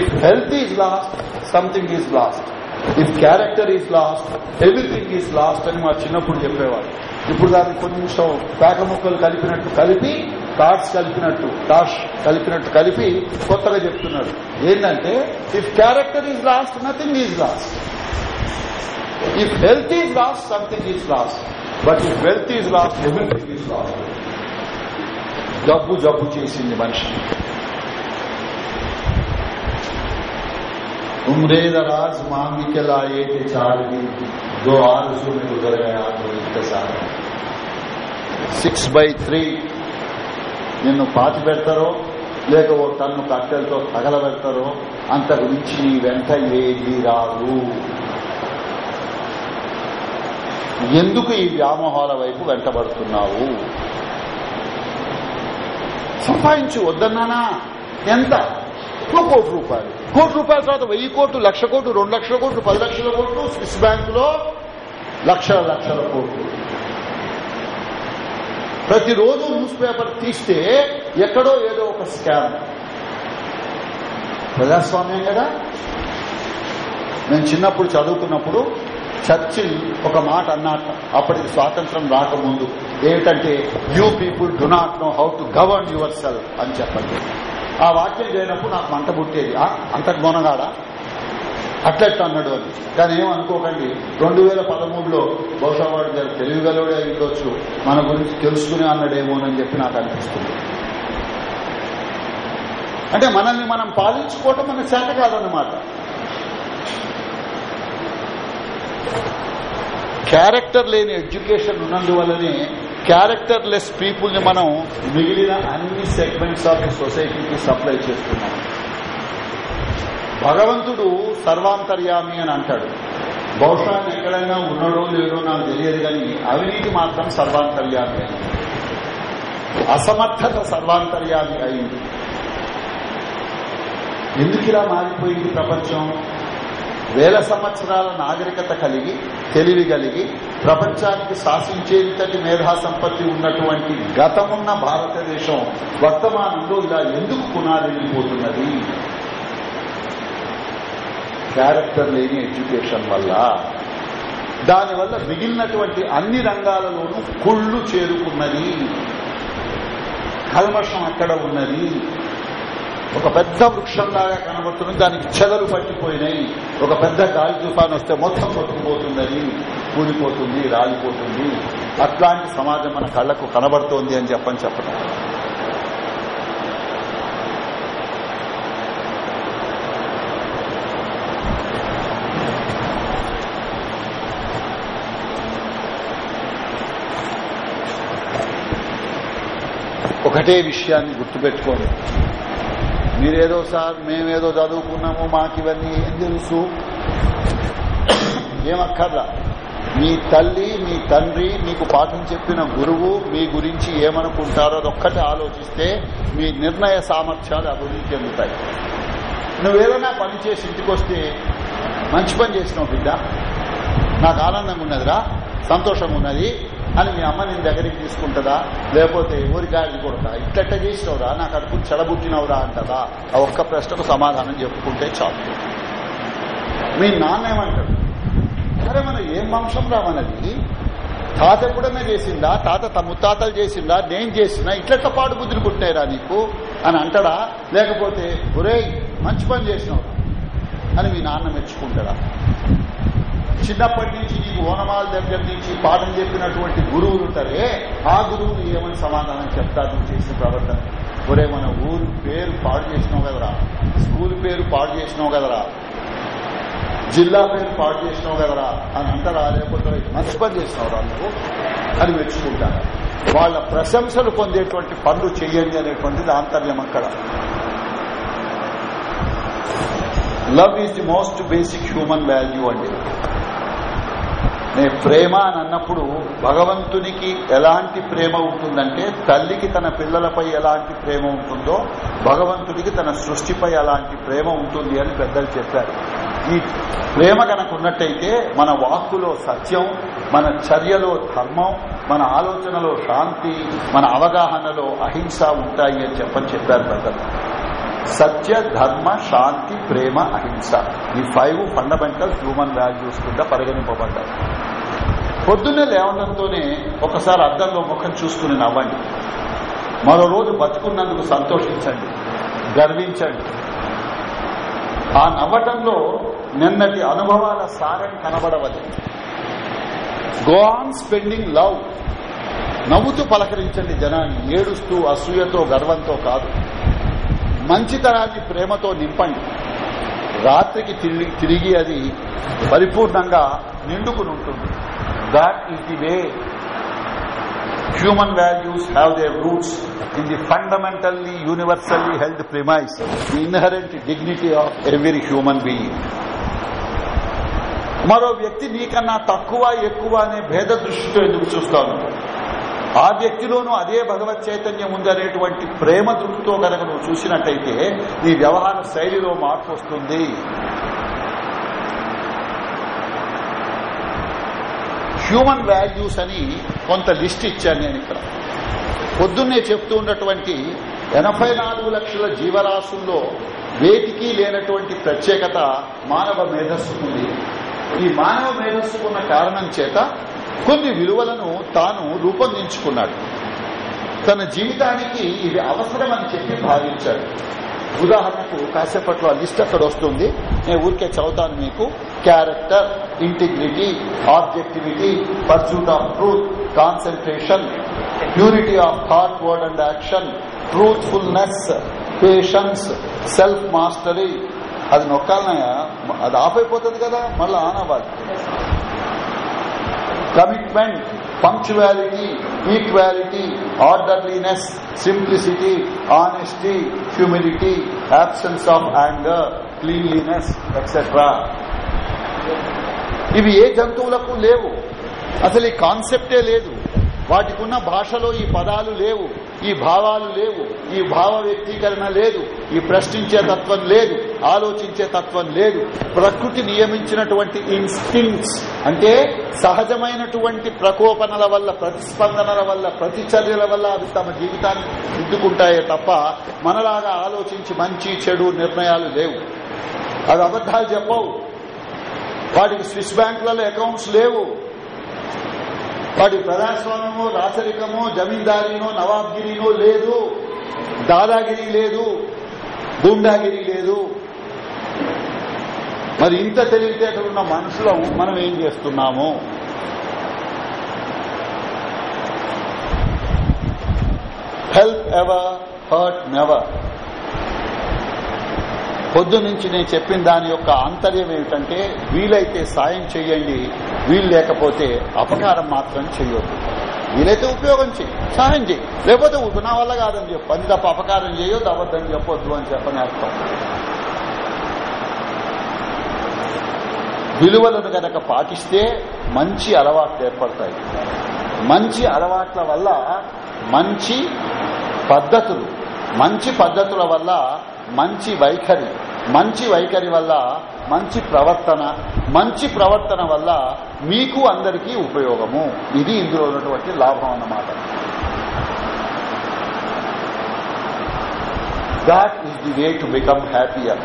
if health is lost something is lost if character is lost everything is lost అని మా చిన్నప్పుడు చెప్పేవారు ఇప్పుడు దాన్ని కొంచెం పేక ముక్కలు కలిపినట్టు కలిపి థాట్స్ కలిపినట్టు థాట్స్ కలిపినట్టు కలిపి కొత్తగా చెప్తున్నాడు ఏంటంటే if character is lost nothing is lost if health is lost something is lost but if wealth is lost everything is lost జబ్బు జబ్బు చేసింది మనిషి उम्रे दराज मांग के लाए थे चार दिन दो आरजू में गुजर गया तो इंतजार సిక్స్ బై త్రీ నిన్ను పాతి పెడతారో లేక ఓ టన్ను కట్టెలతో తగలబెడతారో అంతకు మించి నీ వెంట ఏది రాదు ఎందుకు ఈ వ్యామోహాల వైపు వెంటబడుతున్నావు సంపాదించు వద్దన్నానా ఎంత నువ్వు కోటి రూపాయలు కోటి రూపాయల తర్వాత వెయ్యి కోట్లు లక్ష కోట్లు రెండు లక్షల కోట్లు పది లక్షల కోట్లు స్విస్ బ్యాంక్ లో లక్షల లక్షల కోట్లు ప్రతిరోజు న్యూస్ పేపర్ తీస్తే ఎక్కడో ఏదో ఒక స్కామ్ ప్రజాస్వామ్యం కదా నేను చిన్నప్పుడు చదువుకున్నప్పుడు చర్చిల్ ఒక మాట అన్నట్ట అప్పటికి స్వాతంత్రం రాకముందు ఏమిటంటే you people do not know how to govern yourself అని చెప్పండి ఆ వాక్యం చేయనప్పుడు నాకు మంట పుట్టేది అంతకు మొనగాడా అట్లెట్ అన్నాడు అది కానీ ఏమనుకోకండి రెండు వేల పదమూడులో బహుశా వాడు తెలివిగలోడే ఉండొచ్చు మన గురించి తెలుసుకునే అన్నాడేమోనని చెప్పి నాకు అనిపిస్తుంది అంటే మనల్ని మనం పాలించుకోవటం మన శాఖ కాదన్నమాట క్యారెక్టర్ లేని ఎడ్యుకేషన్ ఉన్నందువల్లనే క్యారెక్టర్ లెస్ పీపుల్ ని మనం మిగిలిన అన్ని సెగ్మెంట్స్ ఆఫ్ సొసైటీకి సప్లై చేస్తున్నాం భగవంతుడు సర్వాంతర్యామి అని అంటాడు బహుశా ఎక్కడైనా ఉన్నాడో లేదో నాకు తెలియదు కానీ అవినీతి మాత్రం సర్వాంతర్యామి అయింది అసమర్థత సర్వాంతర్యామి అయింది ఎందుకు ఇలా మారిపోయింది ప్రపంచం వేల సంవత్సరాల నాగరికత కలిగి తెలివి కలిగి ప్రపంచానికి శాసించేంతటి మేధా సంపత్తి ఉన్నటువంటి గతమున్న భారతదేశం వర్తమానంలో ఇలా ఎందుకు పునాదిల్లిపోతున్నది క్యారెక్టర్ లేని ఎడ్యుకేషన్ వల్ల దానివల్ల మిగిలినటువంటి అన్ని రంగాలలోనూ కుళ్ళు చేరుకున్నది కల్మషం అక్కడ ఉన్నది ఒక పెద్ద వృక్షంలాగా కనబడుతుంది దానికి చెదలు పట్టిపోయినాయి ఒక పెద్ద గాలి తుఫాన్ వస్తే మొత్తం కొట్టుకుపోతుందని కూలిపోతుంది రాలిపోతుంది అట్లాంటి సమాజం మన కళ్లకు కనబడుతోంది అని చెప్పని చెప్పడం ఒకటే విషయాన్ని గుర్తుపెట్టుకోండి మీరేదో సార్ మేమేదో చదువుకున్నాము మాకు ఇవన్నీ ఏం తెలుసు ఏమక్కర్లా మీ తల్లి మీ తండ్రి మీకు పాఠం చెప్పిన గురువు మీ గురించి ఏమనుకుంటారో అదొక్కటి ఆలోచిస్తే మీ నిర్ణయ సామర్థ్యాలు అభివృద్ధి చెందుతాయి నువ్వేదైనా పని చేసి ఇంటికి వస్తే మంచి పని చేసినావు బిడ్డ నాకు ఆనందంగా ఉన్నదిరా సంతోషంగా ఉన్నది అని మీ అమ్మ నేను దగ్గరికి తీసుకుంటుందా లేకపోతే ఊరికాడికి కొడతా ఇట్లట్ట చేసినవురా నాకు అడుపు చెడబుట్టినవురా అంటదా ఆ ఒక్క ప్రశ్నకు సమాధానం చెప్పుకుంటే చాలు మీ నాన్న ఏమంటాడు అరే మనం ఏం వంశం రామన్నది తాత ఎప్పుడన్నా చేసిందా తాత ముత్తాతలు చేసిందా నేను చేసినా ఇట్లట్ట పాడు బుద్ధులు పుట్టాయిరా నీకు అని అంటడా లేకపోతే ఒరే మంచి పని చేసినావు అని మీ నాన్న మెచ్చుకుంటాడా చిన్నప్పటి నుంచి ఓనమాల దగ్గర నుంచి పాఠం చెప్పినటువంటి గురువులు ఉంటారే ఆ గురువులు ఏమని సమాధానం చెప్తారు నువ్వు చేసిన ప్రవర్తన ఒరే మన ఊరు పేరు పాడు చేసినావు కదరా స్కూల్ పేరు పాడు చేసినావు కదరా జిల్లా పేరు పాడు చేసినావు కదరా అని అంటారా లేకపోతే మంచి పని చేసినావురా నువ్వు అని మెచ్చుకుంటారు వాళ్ళ ప్రశంసలు పొందేటువంటి పనులు చేయండి అనేటువంటిది ఆంతర్యం అక్కడ love is the most basic human value అండి నే ప్రేమ అని అన్నప్పుడు భగవంతునికి ఎలాంటి ప్రేమ ఉంటుందంటే తల్లికి తన పిల్లలపై ఎలాంటి ప్రేమ ఉంటుందో భగవంతుడికి తన సృష్టిపై ఎలాంటి ప్రేమ ఉంటుంది అని పెద్దలు చెప్పారు ఈ ప్రేమ కనుక ఉన్నట్టయితే మన వాక్కులో సత్యం మన చర్యలో ధర్మం మన ఆలోచనలో శాంతి మన అవగాహనలో అహింస ఉంటాయి అని చెప్పని చెప్పారు పెద్దలు సత్య ధర్మ శాంతి ప్రేమ అహింస ఈ ఫైవ్ ఫండమెంటల్ హ్యూమన్ వాల్యూస్ కింద పరిగణింపబడ్డాయి పొద్దున్నే లేవడంతోనే ఒకసారి అద్దంలో ముఖం చూసుకుని నవ్వండి మరో రోజు బతుకున్నందుకు సంతోషించండి గర్వించండి ఆ నవ్వటంలో నిన్నటి అనుభవాల సారని కనబడవదు గో ఆన్ స్పెండింగ్ లవ్ నవ్వుతూ పలకరించండి జనాన్ని ఏడుస్తూ అసూయతో గర్వంతో కాదు మంచితనాన్ని ప్రేమతో నింపండి రాత్రికి తిరిగి అది పరిపూర్ణంగా నిండుకుని ఉంటుంది that is the way human values have their roots in the fundamentally universally held premise the inherent dignity of every human being మరో వ్యక్తి నీకన్నా తక్కువ ఎక్కువ అనే భేద దృష్టితో ఎందుకు చూస్తాను ఆ వ్యక్తిలోనూ అదే భగవత్ చైతన్యం అనేటువంటి ప్రేమ దృష్టితో కనుక నువ్వు చూసినట్టయితే నీ వ్యవహార శైలిలో మార్పు వస్తుంది హ్యూమన్ వాల్యూస్ అని కొంత లిస్ట్ ఇచ్చాను నేను ఇక్కడ పొద్దున్నే చెప్తూ ఉన్నటువంటి ఎనభై నాలుగు లక్షల జీవరాశుల్లో వేటికి లేనటువంటి ప్రత్యేకత మానవ మేధస్సుకుంది ఈ మానవ మేధస్సుకున్న కారణం చేత కొన్ని విలువలను తాను రూపొందించుకున్నాడు తన జీవితానికి ఇవి అవసరమని చెప్పి భావించాడు ఉదాహరణకు కాసేపట్లో ఆ లిస్ట్ అక్కడ వస్తుంది నేను ఊరికే చదువుతాను మీకు character integrity objectivity pursuit of truth concentration purity of thought word and action truthfulness patience self mastery అది నొక్కాలనయా అది ఆఫ్ అయిపోతుంది కదా మళ్ళీ ఆన్ అవ్వాలి commitment punctuality equality orderliness simplicity honesty humility absence of anger cleanliness etcetera ఇవి ఏ జంతువులకు లేవు అసలు ఈ కాన్సెప్టే లేదు వాటికున్న భాషలో ఈ పదాలు లేవు ఈ భావాలు లేవు ఈ భావ వ్యక్తీకరణ లేదు ఈ ప్రశ్నించే తత్వం లేదు ఆలోచించే తత్వం లేదు ప్రకృతి నియమించినటువంటి ఇన్స్టింగ్స్ అంటే సహజమైనటువంటి ప్రకోపనల వల్ల ప్రతిస్పందనల వల్ల ప్రతిచర్యల వల్ల అవి తమ జీవితాన్ని దిద్దుకుంటాయే తప్ప మనలాగా ఆలోచించి మంచి చెడు నిర్ణయాలు లేవు అవి అబద్దాలు చెప్పవు వాటికి స్విస్ బ్యాంకులలో అకౌంట్స్ లేవు వాటి ప్రజాస్వామ్యము రాచరికము జమీందారీనో నవాబ్గిరినో లేదు దాదాగిరి లేదు గూండాగిరి లేదు మరి ఇంత ఉన్న మనుషులం మనం ఏం చేస్తున్నాము హెల్ప్ ఎవర్ హర్ట్ నెవర్ పొద్దు నుంచి నేను చెప్పిన దాని యొక్క ఆంతర్యం ఏమిటంటే వీలైతే సాయం చేయండి వీలు లేకపోతే అపకారం మాత్రం చెయ్యొద్దు వీలైతే ఉపయోగం చేయి సాయం చేయి లేకపోతే నా వల్ల కాదని చెప్పు అది తప్ప అపకారం చేయొద్దు అవద్దని చెప్పొద్దు అని చెప్పని అర్థం విలువలను గనక పాటిస్తే మంచి అలవాట్లు ఏర్పడతాయి మంచి అలవాట్ల వల్ల మంచి పద్ధతులు మంచి పద్ధతుల వల్ల మంచి వైఖరి మంచి వైఖరి వల్ల మంచి ప్రవర్తన మంచి ప్రవర్తన వల్ల మీకు అందరికీ ఉపయోగము ఇది ఇందులో ఉన్నటువంటి లాభం అన్నమాట that is the way to become happier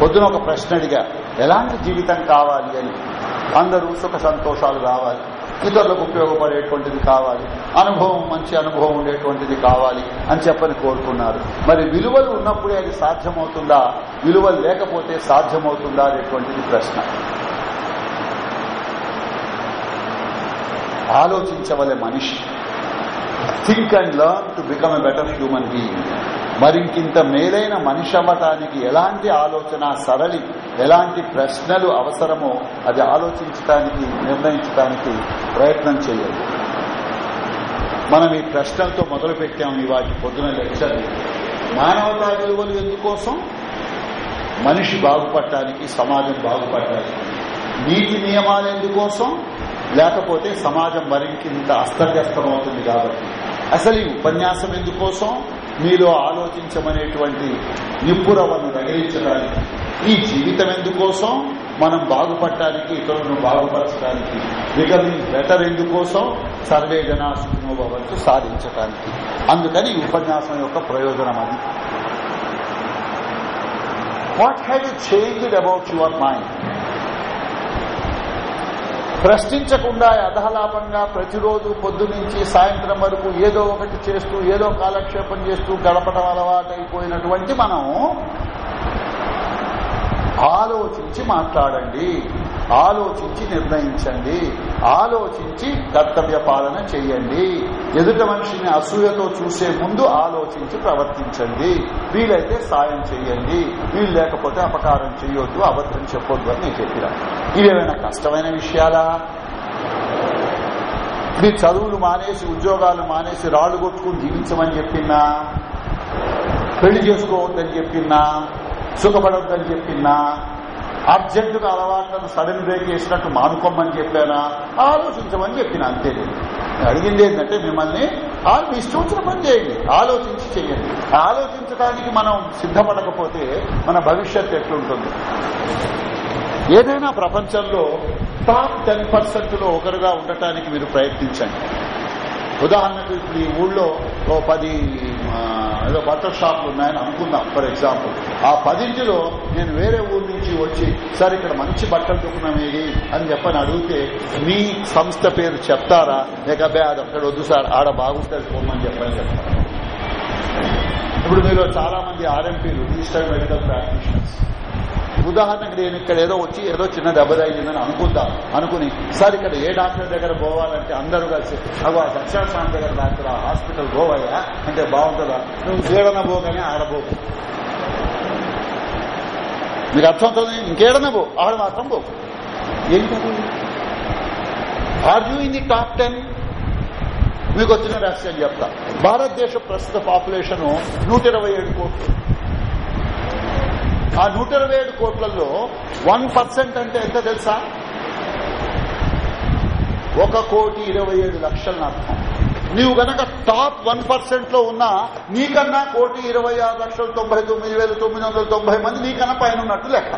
పొద్దున ఒక ప్రశ్న అడిగా ఎలాంటి జీవితం కావాలి అని అందరూ సుఖ సంతోషాలు రావాలి ఇతరులకు ఉపయోగపడేటువంటిది కావాలి అనుభవం మంచి అనుభవం ఉండేటువంటిది కావాలి అని చెప్పని కోరుకున్నారు మరి విలువలు ఉన్నప్పుడే అది సాధ్యమవుతుందా విలువలు లేకపోతే సాధ్యమవుతుందా అనేటువంటిది ప్రశ్న ఆలోచించవలే మనిషి think and learn to become a better human being మరింకింత మేలైన మనిషి అవ్వటానికి ఎలాంటి ఆలోచన సరళి ఎలాంటి ప్రశ్నలు అవసరమో అది ఆలోచించడానికి నిర్ణయించడానికి ప్రయత్నం చేయాలి మనం ఈ ప్రశ్నలతో మొదలు పెట్టాం వాటి పొద్దున లెక్చర్ మానవతా విలువలు ఎందుకోసం మనిషి బాగుపడటానికి సమాజం బాగుపడటానికి నీతి నియమాలు ఎందుకోసం లేకపోతే సమాజం మరింకింత అస్తవ్యస్తమవుతుంది కాబట్టి అసలు ఈ ఉపన్యాసం ఎందుకోసం మీలో ఆలోచించమనేటువంటి నిప్పురవను రగిలించడానికి ఈ జీవితం ఎందుకోసం మనం బాగుపడటానికి ఇతరులను బాగుపరచడానికి బికమింగ్ బెటర్ ఎందుకోసం సర్వే జనా సుఖమోభవంతు సాధించడానికి అందుకని ఉపన్యాసం యొక్క ప్రయోజనం అది what have you changed about your mind ప్రశ్నించకుండా అధహలాపంగా ప్రతిరోజు పొద్దునుంచి సాయంత్రం వరకు ఏదో ఒకటి చేస్తూ ఏదో కాలక్షేపం చేస్తూ గడపడం అలవాటైపోయినటువంటి మనం ఆలోచించి మాట్లాడండి ఆలోచించి నిర్ణయించండి ఆలోచించి కర్తవ్య పాలన చేయండి ఎదుట మనిషిని అసూయతో చూసే ముందు ఆలోచించి ప్రవర్తించండి వీలైతే సాయం చేయండి వీలు లేకపోతే అపకారం చేయొద్దు అబద్ధం చెప్పొద్దు అని నేను చెప్పిరా ఇవేమైనా కష్టమైన విషయాలా మీ చదువులు మానేసి ఉద్యోగాలు మానేసి రాళ్ళు కొట్టుకుని జీవించమని చెప్పిన్నా పెళ్లి చేసుకోవద్దని చెప్పిన్నా సుఖపడద్దని చెప్పినా గా అలవాట్లను సడన్ బ్రేక్ చేసినట్టు మానుకోమని చెప్పానా ఆలోచించమని చెప్పిన అంతే అడిగింది ఏంటంటే మిమ్మల్ని మీ సూచన పని చేయండి ఆలోచించి చేయండి ఆలోచించడానికి మనం సిద్ధపడకపోతే మన భవిష్యత్ ఎట్లుంటుంది ఏదైనా ప్రపంచంలో టాప్ టెన్ పర్సెంట్ లో ఒకరుగా ఉండటానికి మీరు ప్రయత్నించండి ఉదాహరణకు ఇప్పుడు ఈ ఊళ్ళో ఓ పది ఏదో బట్టల షాపులు ఉన్నాయని అనుకుందాం ఫర్ ఎగ్జాంపుల్ ఆ పదింటిలో నేను వేరే ఊరు నుంచి వచ్చి సార్ ఇక్కడ మంచి బట్టలు దుకాణం ఏది అని చెప్పని అడిగితే మీ సంస్థ పేరు చెప్తారా లేక బే అది అక్కడ వద్దు సార్ ఆడ బాగుంటుంది పోమని చెప్పని చెప్తారా ఇప్పుడు మీరు చాలా మంది ఆర్ఎంపీలు రిజిస్టర్డ్ మెడికల్ ప్రాక్టీషనర్స్ ఉదాహరణకు నేను ఇక్కడ ఏదో వచ్చి ఏదో చిన్న దెబ్బ తగిలిందని అనుకుందాం అనుకుని సార్ ఇక్కడ ఏ డాక్టర్ దగ్గర పోవాలంటే అందరూ కలిసి అగో దక్షిణాస్వామి దగ్గర డాక్టర్ హాస్పిటల్ పోవయ్యా అంటే బాగుంటుందా నువ్వు ఏడన పోగానే ఆడబో మీకు అర్థమవుతుంది ఇంకేడన పో ఆడ మాత్రం పో are you in the top ten మీకు వచ్చిన రహస్యం చెప్తా భారతదేశ ప్రస్తుత పాపులేషన్ నూట ఇరవై ఏడు కోట్లు ఆ నూట ఇరవై ఏడు కోట్లలో వన్ పర్సెంట్ అంటే ఎంత తెలుసా ఒక కోటి ఇరవై ఏడు లక్షల అర్థం నీవు గనక టాప్ వన్ పర్సెంట్ లో ఉన్నా నీకన్నా కోటి ఇరవై ఆరు లక్షల తొంభై తొమ్మిది వేల తొమ్మిది వందల తొంభై మంది నీకన్నా పైన ఉన్నట్టు లెక్క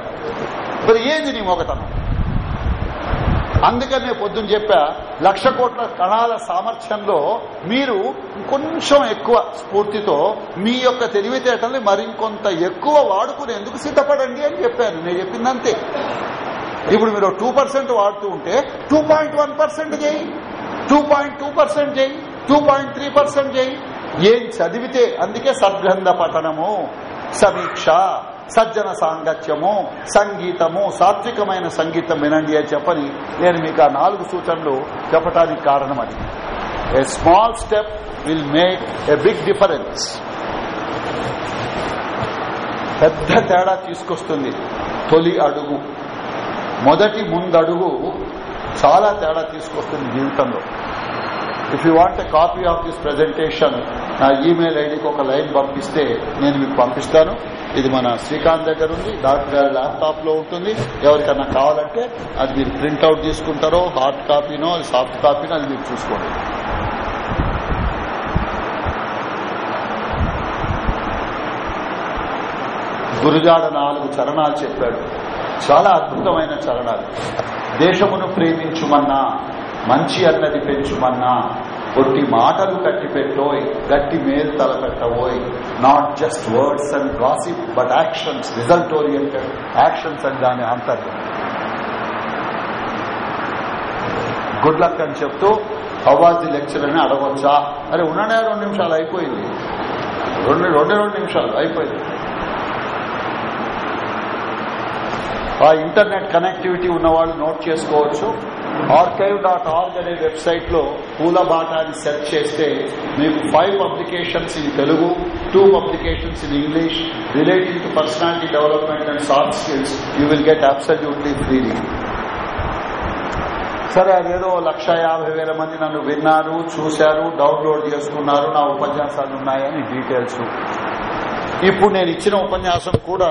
మరి ఏంది నీ ఒకటనం అందుకని పొద్దున్న చెప్పా లక్ష కోట్ల కణాల సామర్థ్యంలో మీరు ఇంకొంచెం ఎక్కువ స్ఫూర్తితో మీ యొక్క తెలివితేటల్ని మరింకొంత ఎక్కువ ఎందుకు సిద్ధపడండి అని చెప్పాను నేను చెప్పిందంతే ఇప్పుడు మీరు టూ పర్సెంట్ వాడుతూ ఉంటే టూ పాయింట్ వన్ పర్సెంట్ చేయి టూ పాయింట్ టూ పర్సెంట్ చేయి టూ పాయింట్ త్రీ పర్సెంట్ చేయి ఏం చదివితే అందుకే సద్గంధ పఠనము సమీక్ష సజ్జన సాంగత్యము సంగీతము సాత్వికమైన సంగీతం వినండి అని చెప్పని నేను మీకు ఆ నాలుగు సూచనలు చెప్పడానికి కారణం అది a small step will make a big difference పెద్ద తేడా తీసుకొస్తుంది తొలి అడుగు మొదటి ముందడుగు చాలా తేడా తీసుకొస్తుంది జీవితంలో if you want a copy of this presentation నా ఈమెయిల్ ఐడికి ఒక లైన్ పంపిస్తే నేను మీకు పంపిస్తాను ఇది మన శ్రీకాంత్ దగ్గర ఉంది డాక్టర్ గారి ల్యాప్టాప్ లో ఉంటుంది ఎవరికన్నా కావాలంటే అది మీరు ప్రింట్అవుట్ తీసుకుంటారో హార్డ్ కాపీనో సాఫ్ట్ కాపీనో అది మీరు చూసుకోండి గురుజాడ నాలుగు చరణాలు చెప్పాడు చాలా అద్భుతమైన చరణాలు దేశమును ప్రేమించుమన్నా మంచి అన్నది పెంచుమన్నా కొట్టి మాటలు కట్టి పెట్టోయ్ గట్టి మేలు తలపెట్టబోయ్ not just words and gossip but actions result oriented actions అని దాని అంతర్గతం గుడ్ లక్ అని చెప్తూ హవాజీ లెక్చర్ అని అడగొచ్చా అరే ఉన్నాడే రెండు నిమిషాలు అయిపోయింది రెండు రెండు రెండు నిమిషాలు అయిపోయింది ఆ ఇంటర్నెట్ కనెక్టివిటీ ఉన్నవాళ్ళు నోట్ చేసుకోవచ్చు ఆర్కైవ్ డాట్ ఆర్గ్ అనే వెబ్సైట్ లో పూలబాటాన్ని సెర్చ్ చేస్తే మీకు five publications in Telugu two publications in English relating to personality development and soft skills you will get absolutely free సరే అదేదో లక్ష యాభై వేల మంది నన్ను విన్నారు చూశారు డౌన్లోడ్ చేసుకున్నారు నా ఉపన్యాసాలు ఉన్నాయని డీటెయిల్స్ ఇప్పుడు నేను ఇచ్చిన ఉపన్యాసం కూడా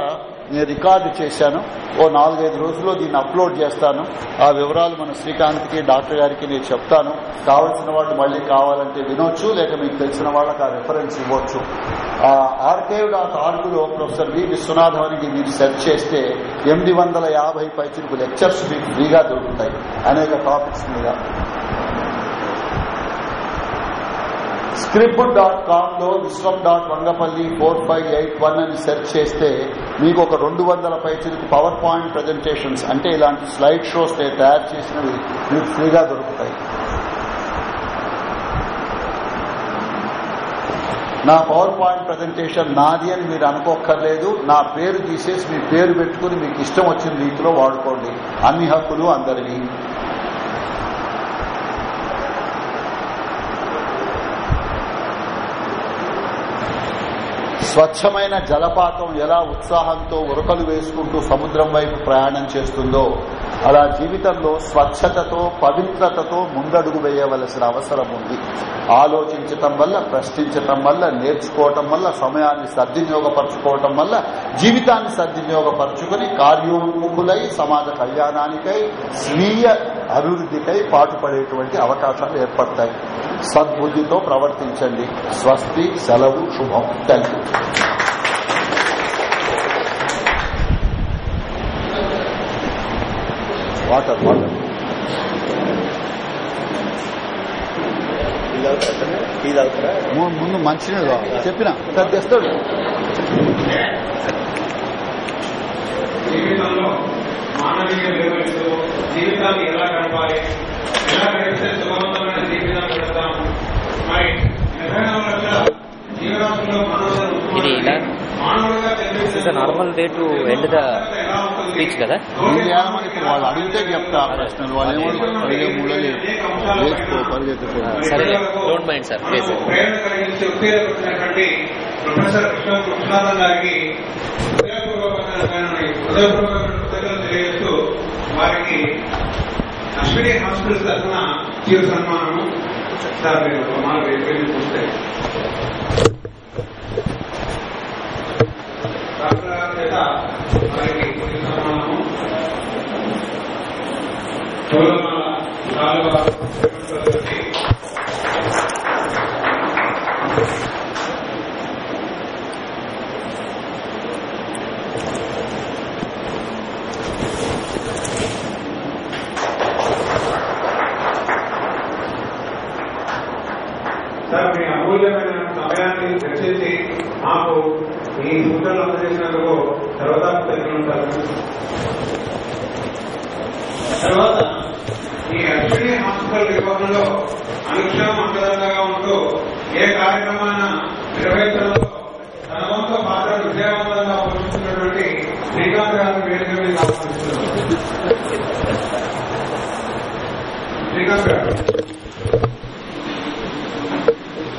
నేను రికార్డు చేశాను ఓ నాలుగైదు రోజుల్లో దీన్ని అప్లోడ్ చేస్తాను ఆ వివరాలు మన కి డాక్టర్ గారికి నేను చెప్తాను కావలసిన వాళ్ళు మళ్ళీ కావాలంటే వినొచ్చు లేక మీకు తెలిసిన వాళ్ళకి ఆ రిఫరెన్స్ ఇవ్వచ్చు ఆర్కేవ్ డాట్ లో ప్రొఫెసర్ వి విశ్వనాథం అని మీరు సెర్చ్ చేస్తే ఎనిమిది వందల యాభై పైచులకు లెక్చర్స్ మీకు ఫ్రీగా దొరుకుతాయి అనేక టాపిక్స్ మీద స్క్రిప్ట్ డాట్ కామ్ లో Viswam dot Vangapalli four five eight one అని సెర్చ్ చేస్తే మీకు ఒక రెండు వందల పైచలకు పవర్ పాయింట్ ప్రజెంటేషన్స్ అంటే ఇలాంటి స్లైడ్ షోస్ తయారు చేసినవి మీకు ఫ్రీగా దొరుకుతాయి నా పవర్ పాయింట్ ప్రజెంటేషన్ నాది అని మీరు అనుకోక్కర్లేదు నా పేరు తీసేసి మీ పేరు పెట్టుకుని మీకు ఇష్టం వచ్చిన రీతిలో వాడుకోండి అన్ని హక్కులు అందరివి స్వచ్ఛమైన జలపాతం ఎలా ఉత్సాహంతో ఉరకలు వేసుకుంటూ సముద్రం వైపు ప్రయాణం చేస్తుందో అలా జీవితంలో స్వచ్ఛతతో పవిత్రతతో ముందడుగు వేయవలసిన అవసరం ఉంది ఆలోచించటం వల్ల ప్రశ్నించటం వల్ల నేర్చుకోవటం వల్ల సమయాన్ని సద్వినియోగపరచుకోవటం వల్ల జీవితాన్ని సద్వినియోగపరచుకుని కార్యోన్ముఖులై సమాజ కళ్యాణానికై స్వీయ అభివృద్దికై పాటుపడేటువంటి అవకాశాలు ఏర్పడతాయి సద్బుద్దితో ప్రవర్తించండి స్వస్తి సెలవు శుభం థ్యాంక్ వాటర్ వాటర్ ముందు మంచినీళ్ళు కావాలి చెప్పిన తెస్తాడు జీవితంలో మానవీయ జీవితాన్ని ఎలా కనపాలి ఇది ఇలా normal day to end the speech కదా వాళ్ళు అడిగితే చెప్తా ప్రశ్నలు వాళ్ళు సరే don't mind sir please professor గారికి అక్కడే హాస్పిటల్ తరఫున జీవ సన్మానం నలభై చేత వారికి కొన్ని సన్మానము అమూల్యమైన సమయాన్ని వెచ్చించి మాకు ఈ సూచనలు అందజేసినందుకు తర్వాత తర్వాత ఈ అశ్విని హాస్పిటల్ నిర్వహణలో అనుక్షణం అంగదండగా ఉంటూ ఏ కార్యక్రమాన నిర్వహించడంలో తన వంతు పాత్ర విజయవంతంగా పోషిస్తున్నటువంటి శ్రీకాంత్ గారిని వేదిక మీద ఆహ్వానిస్తున్నాను శ్రీకాంత్ గారు